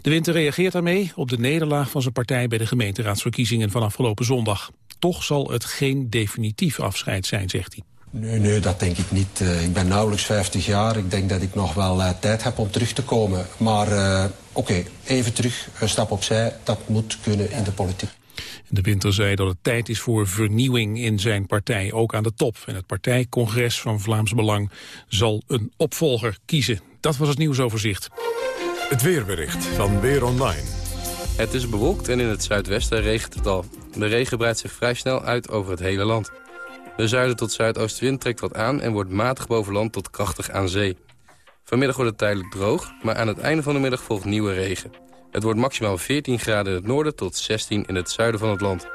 De Winter reageert daarmee op de nederlaag van zijn partij bij de gemeenteraadsverkiezingen van afgelopen zondag. Toch zal het geen definitief afscheid zijn, zegt hij. Nee, nee, dat denk ik niet. Uh, ik ben nauwelijks 50 jaar. Ik denk dat ik nog wel uh, tijd heb om terug te komen. Maar uh, oké, okay, even terug, een stap opzij. Dat moet kunnen in de politiek. De Winter zei dat het tijd is voor vernieuwing in zijn partij, ook aan de top. En het partijcongres van Vlaams Belang zal een opvolger kiezen. Dat was het nieuwsoverzicht. Het weerbericht van Weer Online. Het is bewolkt en in het zuidwesten regent het al. De regen breidt zich vrij snel uit over het hele land. De zuiden tot zuidoostenwind trekt wat aan en wordt matig boven land tot krachtig aan zee. Vanmiddag wordt het tijdelijk droog, maar aan het einde van de middag volgt nieuwe regen. Het wordt maximaal 14 graden in het noorden tot 16 in het zuiden van het land.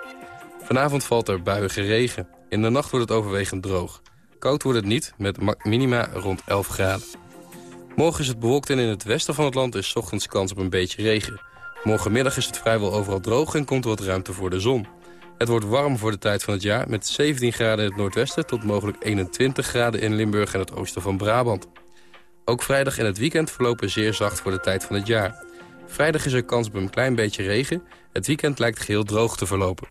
Vanavond valt er buiige regen. In de nacht wordt het overwegend droog. Koud wordt het niet, met minima rond 11 graden. Morgen is het bewolkt en in het westen van het land is ochtends kans op een beetje regen. Morgenmiddag is het vrijwel overal droog en komt er wat ruimte voor de zon. Het wordt warm voor de tijd van het jaar met 17 graden in het noordwesten... tot mogelijk 21 graden in Limburg en het oosten van Brabant. Ook vrijdag en het weekend verlopen zeer zacht voor de tijd van het jaar. Vrijdag is er kans op een klein beetje regen. Het weekend lijkt geheel droog te verlopen.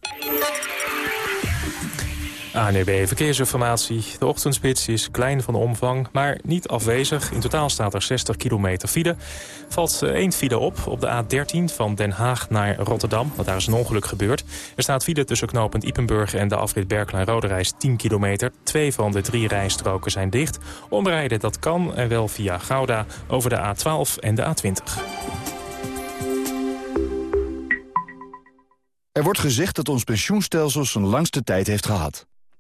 ANEB Verkeersinformatie. De ochtendspits is klein van omvang, maar niet afwezig. In totaal staat er 60 kilometer file. Valt één file op op de A13 van Den Haag naar Rotterdam. Want daar is een ongeluk gebeurd. Er staat file tussen knooppunt Ipenburg en de afrit Berkel-en-Roderijs 10 kilometer. Twee van de drie rijstroken zijn dicht. Omrijden dat kan en wel via Gouda over de A12 en de A20. Er wordt gezegd dat ons pensioenstelsel zijn langste tijd heeft gehad.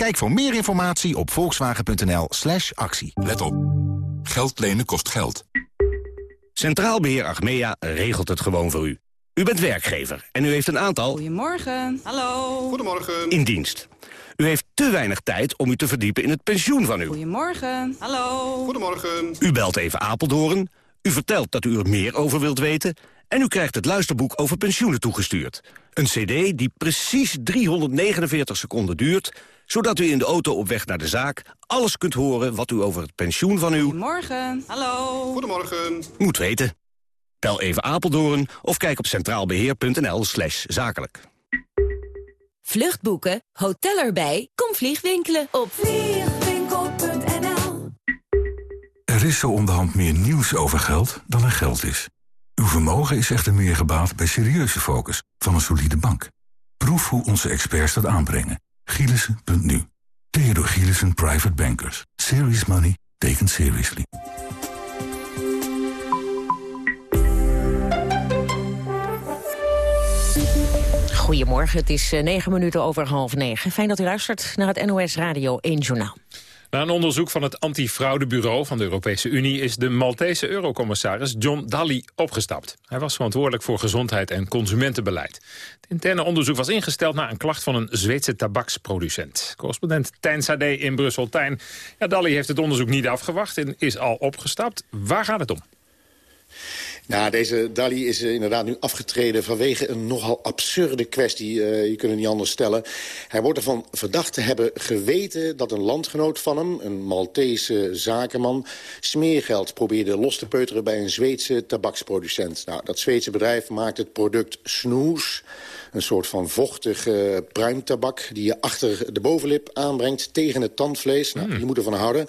Kijk voor meer informatie op volkswagen.nl slash actie. Let op. Geld lenen kost geld. Centraal Beheer Achmea regelt het gewoon voor u. U bent werkgever en u heeft een aantal... Goedemorgen. Hallo. Goedemorgen. ...in dienst. U heeft te weinig tijd om u te verdiepen in het pensioen van u. Goedemorgen. Hallo. Goedemorgen. U belt even Apeldoorn. U vertelt dat u er meer over wilt weten... en u krijgt het luisterboek over pensioenen toegestuurd. Een cd die precies 349 seconden duurt zodat u in de auto op weg naar de zaak alles kunt horen wat u over het pensioen van uw... Goedemorgen. Hallo. Goedemorgen. Moet weten. Bel even Apeldoorn of kijk op centraalbeheer.nl slash zakelijk. Vluchtboeken, hotel erbij, kom vliegwinkelen op vliegwinkel.nl Er is zo onderhand meer nieuws over geld dan er geld is. Uw vermogen is echter meer gebaat bij serieuze focus van een solide bank. Proef hoe onze experts dat aanbrengen. Gielissen.nu. Theodor Gielissen Private Bankers. Serious money taken seriously. Goedemorgen, het is eh, negen minuten over half negen. Fijn dat u luistert naar het NOS Radio 1 Journaal. Na een onderzoek van het Antifraudebureau van de Europese Unie... is de Maltese eurocommissaris John Dalli opgestapt. Hij was verantwoordelijk voor gezondheid en consumentenbeleid. Het interne onderzoek was ingesteld na een klacht van een Zweedse tabaksproducent. Correspondent Tijn Sade in Brussel. Tijn, Dalli heeft het onderzoek niet afgewacht en is al opgestapt. Waar gaat het om? Nou, deze Dali is uh, inderdaad nu afgetreden vanwege een nogal absurde kwestie. Uh, je kunt het niet anders stellen. Hij wordt ervan verdacht te hebben geweten dat een landgenoot van hem... een Maltese zakenman, smeergeld probeerde los te peuteren... bij een Zweedse tabaksproducent. Nou, dat Zweedse bedrijf maakt het product snoes een soort van vochtige pruimtabak... die je achter de bovenlip aanbrengt tegen het tandvlees. Nou, Je moet ervan houden.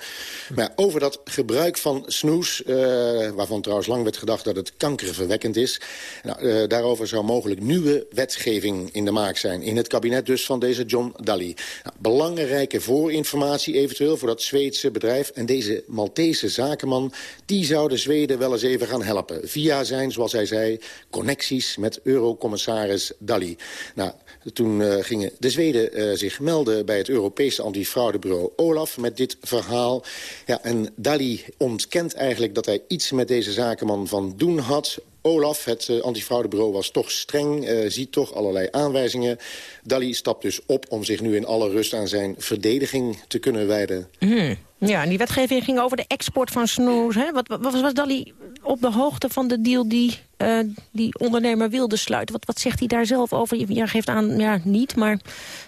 Maar ja, over dat gebruik van snoes... Uh, waarvan trouwens lang werd gedacht dat het kankerverwekkend is... Nou, uh, daarover zou mogelijk nieuwe wetgeving in de maak zijn. In het kabinet dus van deze John Daly. Nou, belangrijke voorinformatie eventueel voor dat Zweedse bedrijf. En deze Maltese zakenman, die zou de Zweden wel eens even gaan helpen. Via zijn, zoals hij zei, connecties met eurocommissaris Daly. Nou, toen uh, gingen de Zweden uh, zich melden bij het Europese antifraudebureau OLAF met dit verhaal. Ja, en Dali ontkent eigenlijk dat hij iets met deze zakenman van doen had. Olaf, het uh, antifraudebureau, was toch streng, uh, ziet toch allerlei aanwijzingen. Dali stapt dus op om zich nu in alle rust aan zijn verdediging te kunnen wijden. Mm. Ja, en die wetgeving ging over de export van snoes. Hè? Wat, wat was Dali op de hoogte van de deal die uh, die ondernemer wilde sluiten? Wat, wat zegt hij daar zelf over? Je geeft aan, ja, niet, maar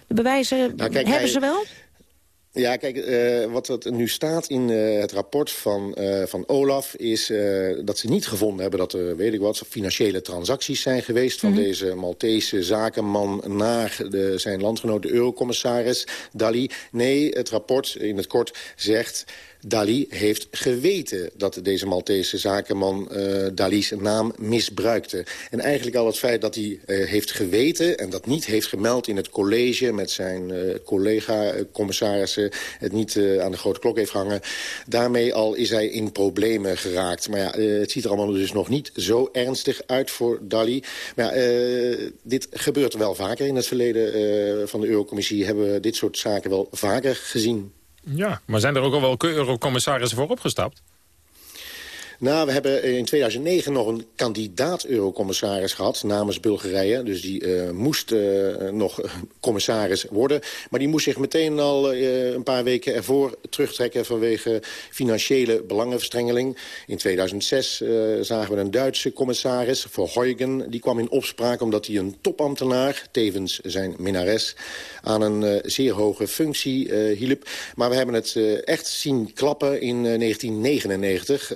de bewijzen nou, kijk, hebben hij, ze wel? Ja, kijk, uh, wat er nu staat in uh, het rapport van, uh, van Olaf... is dat ze niet gevonden hebben dat er, weet ik wat... financiële transacties zijn geweest van mm -hmm. deze Maltese zakenman... naar de, zijn landgenoot, de eurocommissaris Dali. Nee, het rapport in het kort zegt... Dali heeft geweten dat deze Maltese zakenman uh, Dali's naam misbruikte. En eigenlijk al het feit dat hij uh, heeft geweten... en dat niet heeft gemeld in het college met zijn uh, collega-commissarissen... het niet aan de grote klok heeft gehangen... daarmee al is hij in problemen geraakt. Maar ja, het ziet er allemaal dus nog niet zo ernstig uit voor Dali. Maar ja, dit gebeurt wel vaker in het verleden van de Eurocommissie... hebben we dit soort zaken wel vaker gezien. Ja, maar zijn er ook al wel eurocommissarissen voor opgestapt? Nou, we hebben in 2009 nog een kandidaat-eurocommissaris gehad namens Bulgarije. Dus die uh, moest uh, nog commissaris worden. Maar die moest zich meteen al een paar weken ervoor terugtrekken... vanwege financiële belangenverstrengeling. In 2006 zagen we een Duitse commissaris, Verheugen. Die kwam in opspraak omdat hij een topambtenaar, tevens zijn minnares... aan een zeer hoge functie hielp. Maar we hebben het echt zien klappen in 1999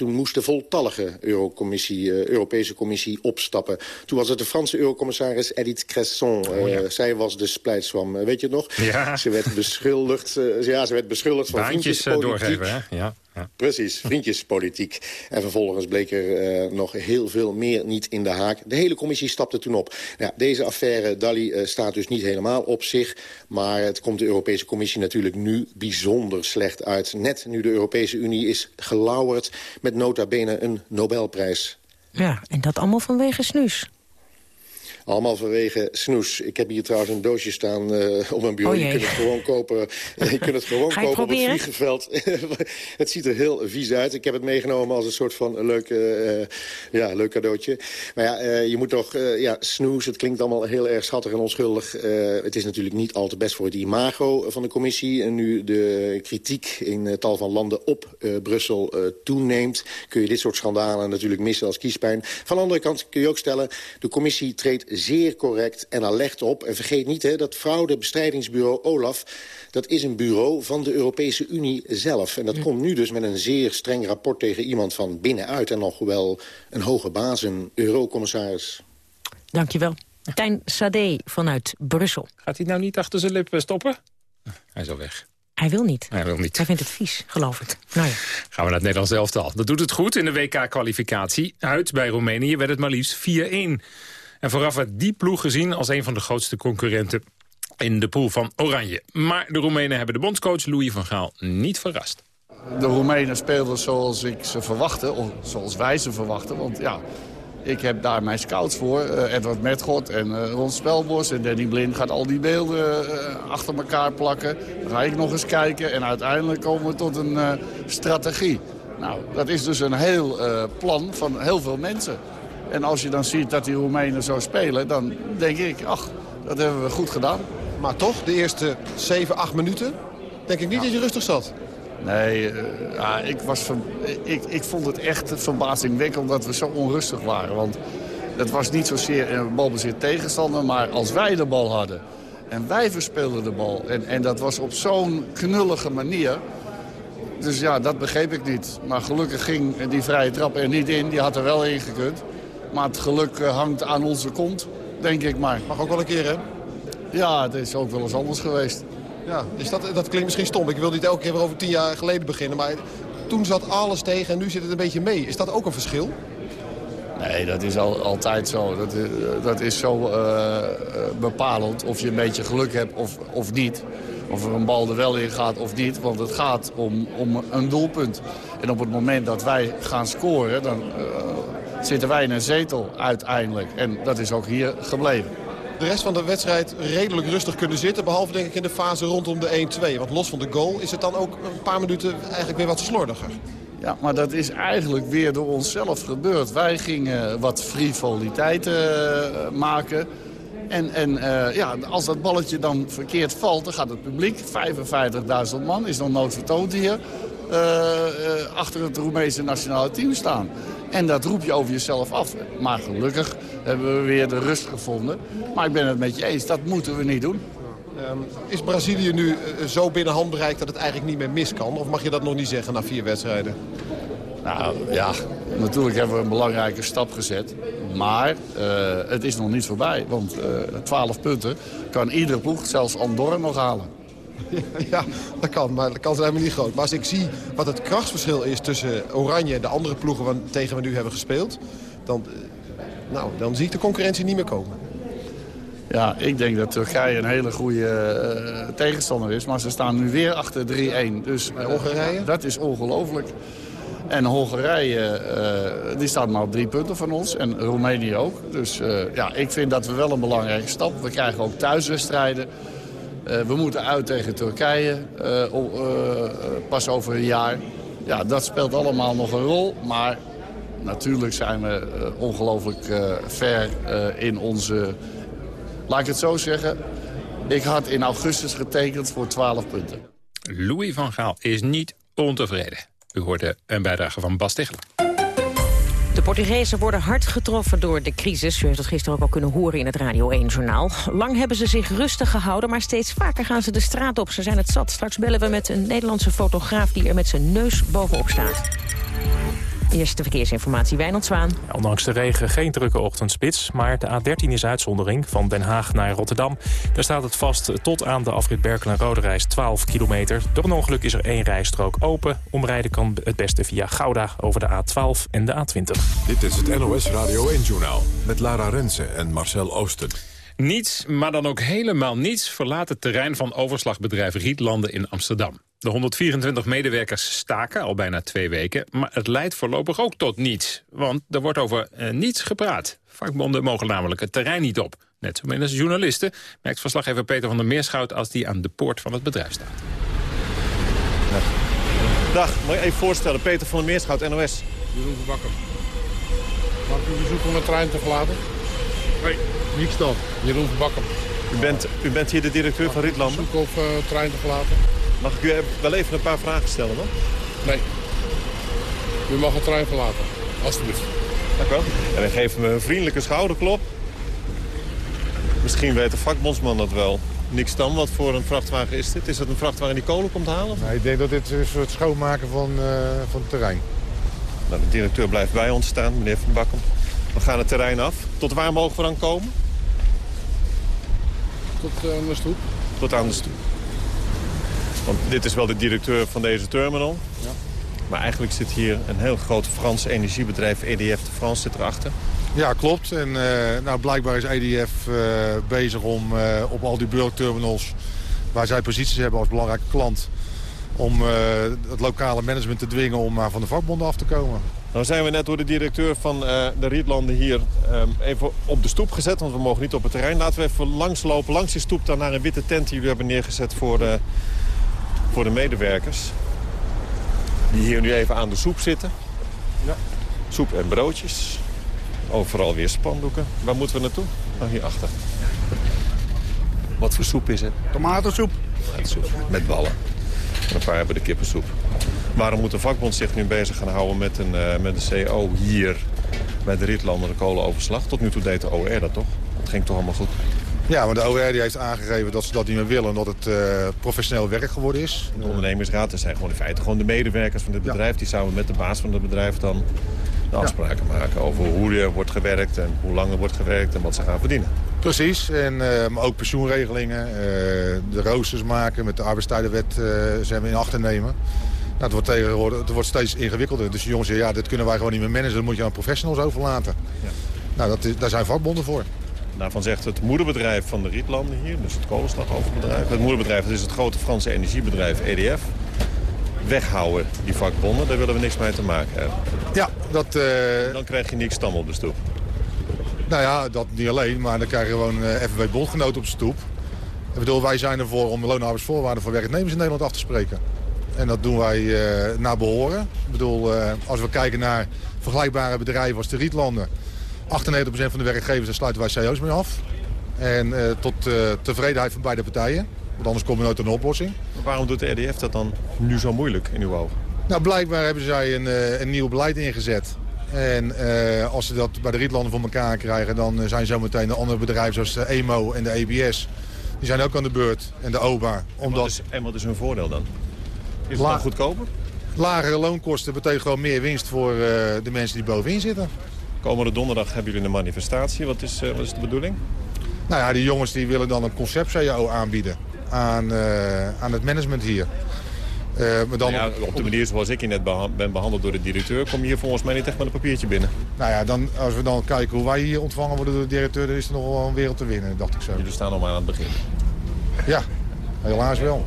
toen moest de voltallige Eurocommissie, uh, Europese Commissie opstappen. Toen was het de Franse Eurocommissaris Edith Cresson. Oh, ja. Zij was de splijtswam, uh, weet je het nog? Ja. Ze werd beschuldigd, ja, ze werd beschuldigd van Baantjes doorgeven, hè? Ja. Ja. Precies, vriendjespolitiek. En vervolgens bleek er uh, nog heel veel meer niet in de haak. De hele commissie stapte toen op. Nou, deze affaire Dali uh, staat dus niet helemaal op zich. Maar het komt de Europese Commissie natuurlijk nu bijzonder slecht uit. Net nu de Europese Unie is gelauwerd met nota bene een Nobelprijs. Ja, en dat allemaal vanwege snus. Allemaal vanwege snoes. Ik heb hier trouwens een doosje staan uh, op mijn bureau. Oh je kunt het gewoon kopen, je kunt het gewoon kopen proberen? op het vliegveld. het ziet er heel vies uit. Ik heb het meegenomen als een soort van leuk, uh, ja, leuk cadeautje. Maar ja, uh, je moet toch... ja, snoes, het klinkt allemaal heel erg schattig en onschuldig. het is natuurlijk niet al te best voor het imago van de commissie. En nu de kritiek in tal van landen op Brussel toeneemt... kun je dit soort schandalen natuurlijk missen als kiespijn. Van de andere kant kun je ook stellen... de commissie treedt zeer correct en alert op. En vergeet niet hè, dat fraudebestrijdingsbureau OLAF... dat is een bureau van de Europese Unie zelf. En dat ja. komt nu dus met een zeer streng rapport tegen iemand van binnenuit... en nog wel een hoge baas, een eurocommissaris. Dankjewel. Tijn Sade vanuit Brussel. Gaat hij nou niet achter zijn lippen stoppen? Hij is al weg. Hij wil niet. Hij wil niet. Hij vindt het vies, geloof ik. Nou ja. Gaan we naar het Nederlands elftal. Dat doet het goed in de WK-kwalificatie. Uit bij Roemenië werd het maar liefst 4-1. En vooraf werd die ploeg gezien als een van de grootste concurrenten in de pool van Oranje. Maar de Roemenen hebben de bondscoach Louis van Gaal niet verrast. De Roemenen speelden zoals ik ze verwachtte, of zoals wij ze verwachten. Want ja, ik heb daar mijn scouts voor. Uh, Edward Metgod en uh, Ron Spelbos en Danny Blind gaat al die beelden uh, achter elkaar plakken. Dan ga ik nog eens kijken en uiteindelijk komen we tot een strategie. Nou, dat is dus een heel plan van heel veel mensen. En als je dan ziet dat die Roemenen zo spelen, dan denk ik, ach, dat hebben we goed gedaan. Maar toch, de eerste 7, 8 minuten, denk ik niet ja. dat je rustig zat. Nee, uh, ja, ik, was ik, ik vond het echt verbazingwekkend dat we zo onrustig waren. Want het was niet zozeer een balbezit tegenstander, maar als wij de bal hadden... en wij verspeelden de bal, en, en dat was op zo'n knullige manier... Dus ja, dat begreep ik niet. Maar gelukkig ging die vrije trap er niet in. Die had er wel in gekund. Maar het geluk hangt aan onze kont, denk ik maar. Mag ook wel een keer, hè? Ja, het is ook wel eens anders geweest. Ja, dus dat, dat klinkt misschien stom. Ik wil niet elke keer weer over tien jaar geleden beginnen. Maar toen zat alles tegen en nu zit het een beetje mee. Is dat ook een verschil? Nee, dat is al, altijd zo. Dat is, dat is zo uh, bepalend of je een beetje geluk hebt of, of niet. Of er een bal er wel in gaat of niet. Want het gaat om, om een doelpunt. En op het moment dat wij gaan scoren, dan uh, zitten wij in een zetel uiteindelijk. En dat is ook hier gebleven de rest van de wedstrijd redelijk rustig kunnen zitten. Behalve denk ik in de fase rondom de 1-2. Want los van de goal is het dan ook een paar minuten eigenlijk weer wat slordiger. Ja, maar dat is eigenlijk weer door onszelf gebeurd. Wij gingen wat frivoliteiten uh, maken. En, en uh, ja, als dat balletje dan verkeerd valt, dan gaat het publiek, 55.000 man, is dan nood vertoond hier, uh, achter het Roemeense nationale team staan. En dat roep je over jezelf af. Maar gelukkig hebben we weer de rust gevonden. Maar ik ben het met je eens, dat moeten we niet doen. Um, is Brazilië nu uh, zo binnen handbereik dat het eigenlijk niet meer mis kan? Of mag je dat nog niet zeggen na vier wedstrijden? Nou ja, natuurlijk hebben we een belangrijke stap gezet. Maar uh, het is nog niet voorbij. Want uh, 12 punten kan iedere ploeg, zelfs Andorra, nog halen. Ja, dat kan, maar de kans is helemaal niet groot. Maar als ik zie wat het krachtsverschil is tussen Oranje en de andere ploegen tegen we nu hebben gespeeld... Dan, nou, dan zie ik de concurrentie niet meer komen. Ja, ik denk dat Turkije een hele goede uh, tegenstander is. Maar ze staan nu weer achter 3-1. Dus uh, Hongarije? Dat is ongelooflijk. En Hongarije, uh, die staat maar op drie punten van ons. En Roemenië ook. Dus ja, ik vind dat we wel een belangrijke stap. We krijgen ook thuiswedstrijden. Uh, we moeten uit tegen Turkije, uh, uh, pas over een jaar. Ja, dat speelt allemaal nog een rol. Maar natuurlijk zijn we ongelooflijk ver in onze... Laat ik het zo zeggen. Ik had in augustus getekend voor 12 punten. Louis van Gaal is niet ontevreden. U hoorde een bijdrage van Bas Tichler. De Portugezen worden hard getroffen door de crisis. U heeft het gisteren ook al kunnen horen in het Radio 1-journaal. Lang hebben ze zich rustig gehouden, maar steeds vaker gaan ze de straat op. Ze zijn het zat. Straks bellen we met een Nederlandse fotograaf die er met zijn neus bovenop staat. Eerste verkeersinformatie, Wijnand Zwaan. Ondanks de regen geen drukke ochtendspits, maar de A13 is uitzondering van Den Haag naar Rotterdam. Daar staat het vast tot aan de afrit Berkel en Roderijs 12 kilometer. Door een ongeluk is er één rijstrook open. Omrijden kan het beste via Gouda over de A12 en de A20. Dit is het NOS Radio 1-journaal met Lara Rensen en Marcel Oosten. Niets, maar dan ook helemaal niets, verlaat het terrein van overslagbedrijf Rietlanden in Amsterdam. De 124 medewerkers staken al bijna twee weken, maar het leidt voorlopig ook tot niets. Want er wordt over eh, niets gepraat. Vakbonden mogen namelijk het terrein niet op. Net zo min als journalisten, merkt verslaggever Peter van der Meerschout als die aan de poort van het bedrijf staat. Dag. Dag, mag je even voorstellen, Peter van der Meerschout, NOS. Jeroen Verbakker. Mag ik u verzoeken om het terrein te verlaten? Nee, niks dan. Jeroen Verbakker. U bent, u bent hier de directeur van Rietlanden? Zoek of uh, het terrein te verlaten. Mag ik u wel even een paar vragen stellen dan? Nee. U mag het terrein verlaten. Alsjeblieft. Dank u wel. En dan geven me een vriendelijke schouderklop. Misschien weet de vakbondsman dat wel. Niks dan, wat voor een vrachtwagen is dit? Is dat een vrachtwagen die kolen komt halen? Nee, ik denk dat dit is het schoonmaken van, uh, van het terrein. Nou, de directeur blijft bij ons staan, meneer Van Bakken. We gaan het terrein af. Tot waar mogen we dan komen? Tot uh, aan de stoep. Tot aan de stoep. Want dit is wel de directeur van deze terminal. Ja. Maar eigenlijk zit hier een heel groot Frans energiebedrijf, EDF de France, zit erachter. Ja, klopt. En uh, nou, blijkbaar is EDF uh, bezig om uh, op al die bulkterminals... waar zij posities hebben als belangrijke klant... om het lokale management te dwingen om maar van de vakbonden af te komen. Nou zijn we net door de directeur van de Rietlanden hier even op de stoep gezet. Want we mogen niet op het terrein. Laten we even langslopen langs die stoep dan naar een witte tent die jullie hebben neergezet voor de, voor de medewerkers. Die hier nu even aan de soep zitten. Ja. Soep en broodjes. Overal weer spandoeken. Waar moeten we naartoe? Oh, hierachter. Wat voor soep is het? Tomatensoep. Tomatensoep. Met ballen. En een paar hebben de kippensoep. Waarom moet de vakbond zich nu bezig gaan houden met een, uh, met een CO hier bij de Rietlanden, de kolenoverslag? Tot nu toe deed de OR dat toch? Dat ging toch allemaal goed? Ja, maar de OR die heeft aangegeven dat ze dat niet meer willen... omdat het uh, professioneel werk geworden is. De ondernemingsraad zijn gewoon in feite gewoon de medewerkers van het bedrijf... die samen met de baas van het bedrijf dan de afspraken ja. maken... over hoe er wordt gewerkt en hoe lang er wordt gewerkt en wat ze gaan verdienen. Precies, en uh, maar ook pensioenregelingen, uh, de roosters maken... met de arbeidstijdenwet zijn we in acht te nemen. Nou, het, wordt tegenwoordig, het wordt steeds ingewikkelder. Dus de jongens zeggen, ja, dit kunnen wij gewoon niet meer managen. Dat moet je aan professionals overlaten. Ja. Nou, dat is, daar zijn vakbonden voor. Daarvan zegt het moederbedrijf van de Rietlanden hier, dus het kolenslagoverbedrijf. Het moederbedrijf dat is het grote Franse energiebedrijf EDF. Weghouden, die vakbonden, daar willen we niks mee te maken hebben. Ja, dat... Uh... Dan krijg je niks stam op de stoep. Nou ja, dat niet alleen, maar dan krijg je gewoon uh, FNW-bondgenoten op de stoep. Ik bedoel, wij zijn ervoor om de loonarbeidsvoorwaarden voor werknemers in Nederland af te spreken. En dat doen wij uh, naar behoren. Ik bedoel, uh, als we kijken naar vergelijkbare bedrijven als de Rietlanden... 98% van de werkgevers, daar sluiten wij CO's mee af. En uh, tot tevredenheid van beide partijen. Want anders komen we nooit tot een oplossing. Maar waarom doet de RDF dat dan nu zo moeilijk in uw ogen? Nou, blijkbaar hebben zij een, een nieuw beleid ingezet. En als ze dat bij de Rietlanden voor elkaar krijgen... dan zijn zometeen de andere bedrijven zoals de EMO en de EBS... die zijn ook aan de beurt. En de OBA. Omdat... En, wat is, en wat is hun voordeel dan? Is het La dan goedkoper? Lagere loonkosten betekent gewoon meer winst voor de mensen die bovenin zitten. Komende donderdag hebben jullie een manifestatie. Wat is, uh, wat is de bedoeling? Nou ja, die jongens die willen dan een concept-CAO aanbieden aan, uh, aan het management hier. maar dan nou ja, op de manier zoals ik hier net beha ben behandeld door de directeur... kom je hier volgens mij niet echt met een papiertje binnen. Nou ja, dan, als we dan kijken hoe wij hier ontvangen worden door de directeur... dan is er nog wel een wereld te winnen, dacht ik zo. Jullie staan nog maar aan het begin. Ja, helaas wel.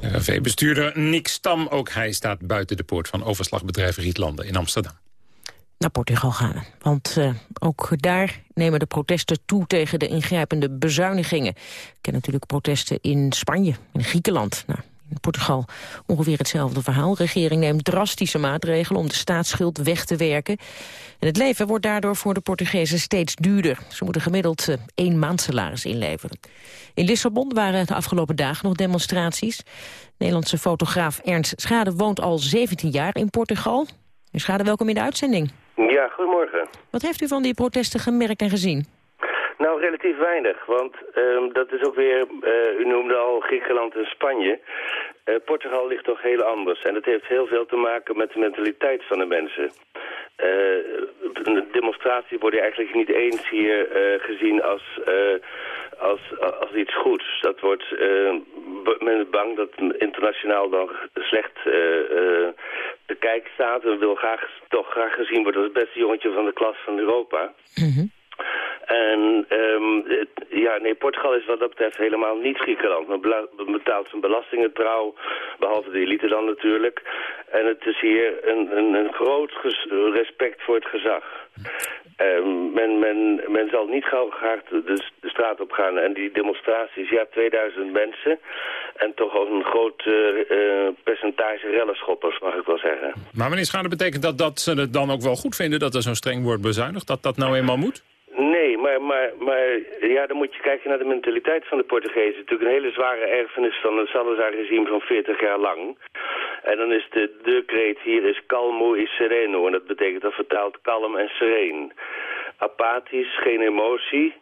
RV-bestuurder Nick Stam, ook hij staat buiten de poort van overslagbedrijf Rietlanden in Amsterdam. Naar Portugal gaan. Want uh, ook daar nemen de protesten toe tegen de ingrijpende bezuinigingen. Ik ken natuurlijk protesten in Spanje, in Griekenland. Nou, in Portugal ongeveer hetzelfde verhaal. De regering neemt drastische maatregelen om de staatsschuld weg te werken. En het leven wordt daardoor voor de Portugezen steeds duurder. Ze moeten gemiddeld uh, één maand salaris inleveren. In Lissabon waren de afgelopen dagen nog demonstraties. Nederlandse fotograaf Ernst Schade woont al 17 jaar in Portugal. Schade, welkom in de uitzending. Ja, goedemorgen. Wat heeft u van die protesten gemerkt en gezien? Nou, relatief weinig, want um, dat is ook weer, uh, u noemde al Griekenland en Spanje. Uh, Portugal ligt toch heel anders en dat heeft heel veel te maken met de mentaliteit van de mensen. Uh, een demonstratie wordt eigenlijk niet eens hier gezien als, als, als iets goeds. Dat wordt, men is bang dat internationaal dan slecht bekijk staat en wil graag, toch graag gezien worden als het beste jongetje van de klas van Europa. Mm en um, het, ja, nee, Portugal is wat dat betreft helemaal niet Griekenland. Men betaalt zijn belastingen trouw, behalve de elite dan natuurlijk. En het is hier een, een, een groot respect voor het gezag. Um, men, men, men zal niet gauw graag de, de, straat op gaan. En die demonstraties, ja, 2000 mensen. En toch een groot uh, percentage rellenschoppers, mag ik wel zeggen. Maar meneer Schade, betekent dat dat ze het dan ook wel goed vinden... dat er zo streng wordt bezuinigd? Dat dat nou eenmaal moet? Nee, maar, maar, maar ja, dan moet je kijken naar de mentaliteit van de Portugezen. Natuurlijk een hele zware erfenis van het Salazar-regime van 40 jaar lang. En dan is de, de kreet hier is calmo y sereno. En dat betekent dat vertaald kalm en sereen. Apathisch, geen emotie.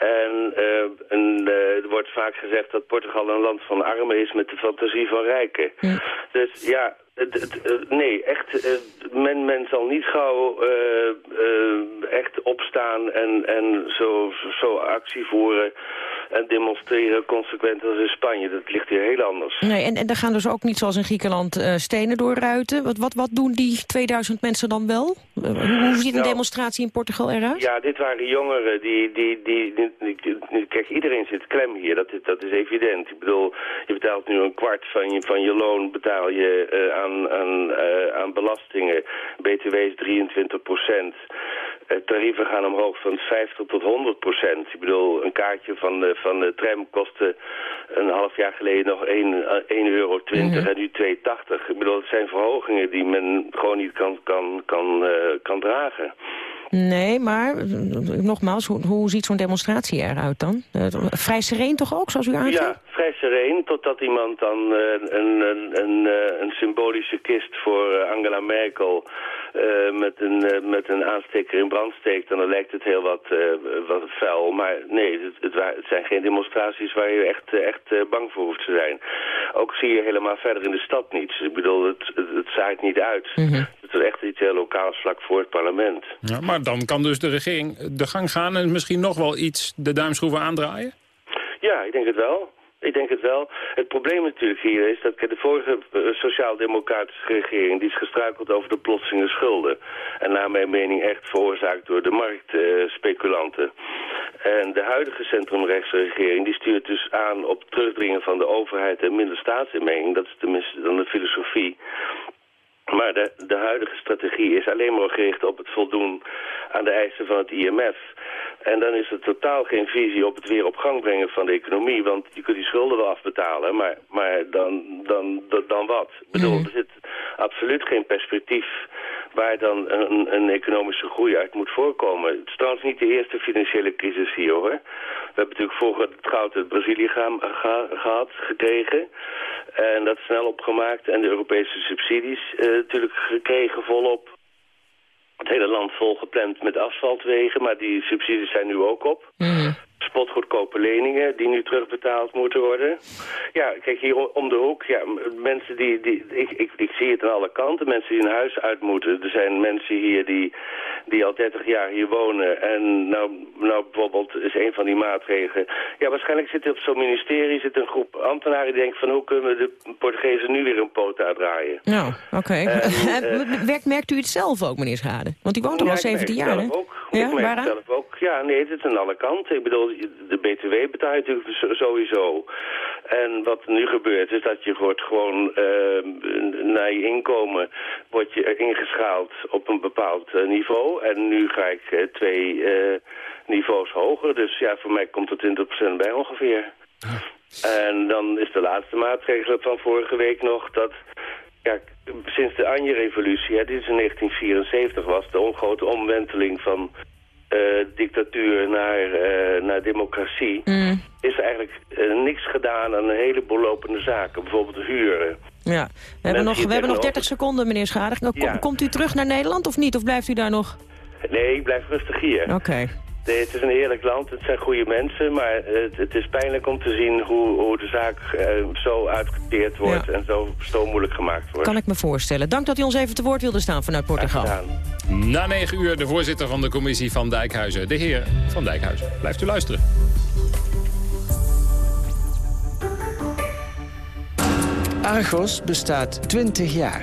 En, uh, en uh, er wordt vaak gezegd dat Portugal een land van armen is met de fantasie van rijken. Dus ja, nee, echt, eh, men, men zal niet gauw echt opstaan en, en zo, zo actie voeren en demonstreren consequent als in Spanje. Dat ligt hier heel anders. Nee, en, en daar gaan dus ook niet zoals in Griekenland stenen doorruiten. Wat, wat, wat doen die 2000 mensen dan wel? Hoe ziet een nou, demonstratie in Portugal eruit? Ja, dit waren jongeren die... die, die, die, kijk, iedereen zit klem hier. Dat is, dat is evident. Ik bedoel, je betaalt nu een kwart van je, van je loon betaal je uh, aan, aan, aan belastingen. BTW is 23 procent. Eh, tarieven gaan omhoog van 50 tot 100 procent. Ik bedoel, een kaartje van de, van de tram kostte een half jaar geleden nog 1, 1 eh, euro 20 mhm. en nu 2,80. Ik bedoel, het zijn verhogingen die men gewoon niet kan, kan, kan, kan dragen. Nee, maar eh, nogmaals, hoe, hoe ziet zo'n demonstratie eruit dan? Uh, vrij sereen toch ook, zoals u aangeeft? Ja, vrij sereen, totdat iemand dan uh, een, een, een, een, symbolische kist voor Angela Merkel met, een, met een aansteker in brand steekt. En dan lijkt het heel wat, wat vuil. Maar nee, het, het, het, zijn geen demonstraties waar je echt, echt bang voor hoeft te zijn. Ook zie je helemaal verder in de stad niets. Ik bedoel, het, het, het zaait niet uit. Mm Het is echt iets heel lokaals vlak voor het parlement. Ja, maar dan kan dus de regering de gang gaan en misschien nog wel iets de duimschroeven aandraaien? Ja, ik denk het wel. Ik denk het wel. Het probleem natuurlijk hier is dat de vorige uh, sociaal-democratische regering... die is gestruikeld over de plotselinge schulden. En naar mijn mening echt veroorzaakt door de marktspeculanten. En de huidige centrumrechtse regering die stuurt dus aan op terugdringen van de overheid en minder staatsinmenging. Dat is tenminste dan de filosofie. Maar de, de huidige strategie is alleen maar gericht op het voldoen aan de eisen van het IMF. En dan is er totaal geen visie op het weer op gang brengen van de economie. Want je kunt die schulden wel afbetalen, maar, maar dan, dan, dan, dan wat? Ik bedoel, mhm. er zit absoluut geen perspectief waar dan een, een, economische groei uit moet voorkomen. Het is trouwens niet de eerste financiële crisis hier, hoor. We hebben natuurlijk vroeger het goud uit Brazilië gehad, gekregen. En dat snel opgemaakt. En de Europese subsidies uh, natuurlijk gekregen volop. Het hele land volgepland met asfaltwegen, maar die subsidies zijn nu ook op. Mm spotgoedkope leningen die nu terugbetaald moeten worden. Ja, kijk, hier om de hoek, ja, mensen die, die ik, ik, ik zie het aan alle kanten, mensen die een huis uit moeten. Er zijn mensen hier die, die al 30 jaar hier wonen en nou, nou bijvoorbeeld is een van die maatregelen. Ja, waarschijnlijk zit er op zo'n ministerie zit een groep ambtenaren die denken van hoe kunnen we de Portugezen nu weer een poot uitdraaien. Nou, oké. Okay. merkt u het zelf ook, meneer Schade? Want die woont er al 17 jaar, hè? Ja, ik merk het zelf ook. Ja, nee, het is aan alle kanten. Ik bedoel, de BTW betaal je natuurlijk sowieso. En wat nu gebeurt is dat je wordt gewoon uh, naar je inkomen wordt je ingeschaald op een bepaald uh, niveau. En nu ga ik uh, twee niveaus hoger. Dus ja, voor mij komt er 20% bij ongeveer. En dan is de laatste maatregel van vorige week nog dat... Ja, sinds de Anje-revolutie, dit is in 1974 was, de grote omwenteling van uh, dictatuur naar, uh, naar democratie... Mm. is er eigenlijk uh, niks gedaan aan een heleboel lopende zaken. Bijvoorbeeld huren. Ja, we hebben, nog, we hebben nog 30 seconden, meneer Schadig. Kom, Komt u terug naar Nederland of niet? Of blijft u daar nog? Nee, ik blijf rustig hier. Oké. Nee, het is een heerlijk land, het zijn goede mensen, maar het, het is pijnlijk om te zien hoe, hoe de zaak uh, zo uitgeteerd wordt en zo, zo moeilijk gemaakt wordt. Kan ik me voorstellen. Dank dat u ons even te woord wilde staan vanuit Portugal. Na negen uur de voorzitter van de commissie van Dijkhuizen, de heer Van Dijkhuizen. Blijft u luisteren. Argos bestaat 20 jaar.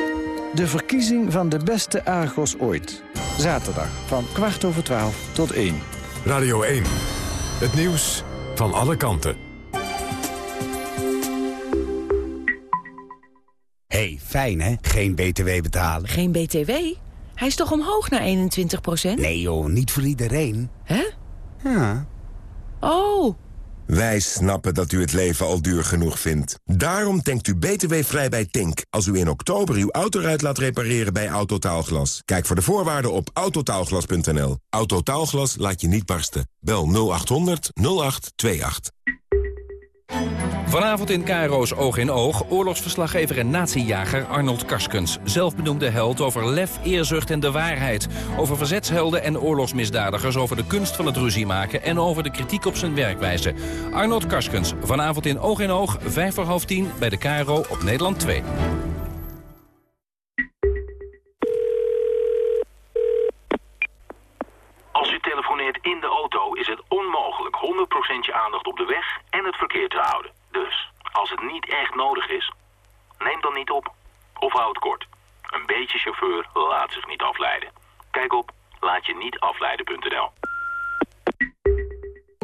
de verkiezing van de beste Argos ooit. Zaterdag van kwart over twaalf tot één. Radio 1. Het nieuws van alle kanten. hey, fijn hè? Geen BTW betalen. Geen BTW? Hij is toch omhoog naar 21% Nee joh, niet voor iedereen. Hè? Ja. Oh, wij snappen dat u het leven al duur genoeg vindt. Daarom denkt u btw-vrij bij Tink... als u in oktober uw autoruit laat repareren bij Autotaalglas. Kijk voor de voorwaarden op autotaalglas.nl. Autotaalglas laat je niet barsten. Bel 0800 0828. Vanavond in Cairo's Oog in Oog, oorlogsverslaggever en natiejager Arnold Karskens. Zelfbenoemde held over lef, eerzucht en de waarheid. Over verzetshelden en oorlogsmisdadigers, over de kunst van het ruzie maken... en over de kritiek op zijn werkwijze. Arnold Karskens, vanavond in Oog in Oog, vijf voor half tien... bij de Cairo op Nederland 2. Als u telefoneert in de auto is het onmogelijk 100% je aandacht op de weg en het verkeer te houden. Dus, als het niet echt nodig is, neem dan niet op. Of houd kort. Een beetje chauffeur laat zich niet afleiden. Kijk op Laat je niet afleiden.nl.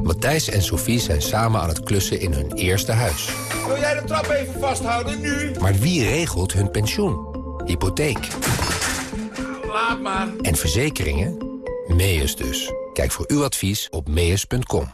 Matthijs en Sophie zijn samen aan het klussen in hun eerste huis. Wil jij de trap even vasthouden, nu? Maar wie regelt hun pensioen? Hypotheek Laat maar. en verzekeringen? Meus dus. Kijk voor uw advies op meus.com.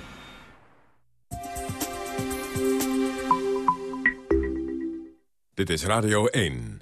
Dit is Radio 1.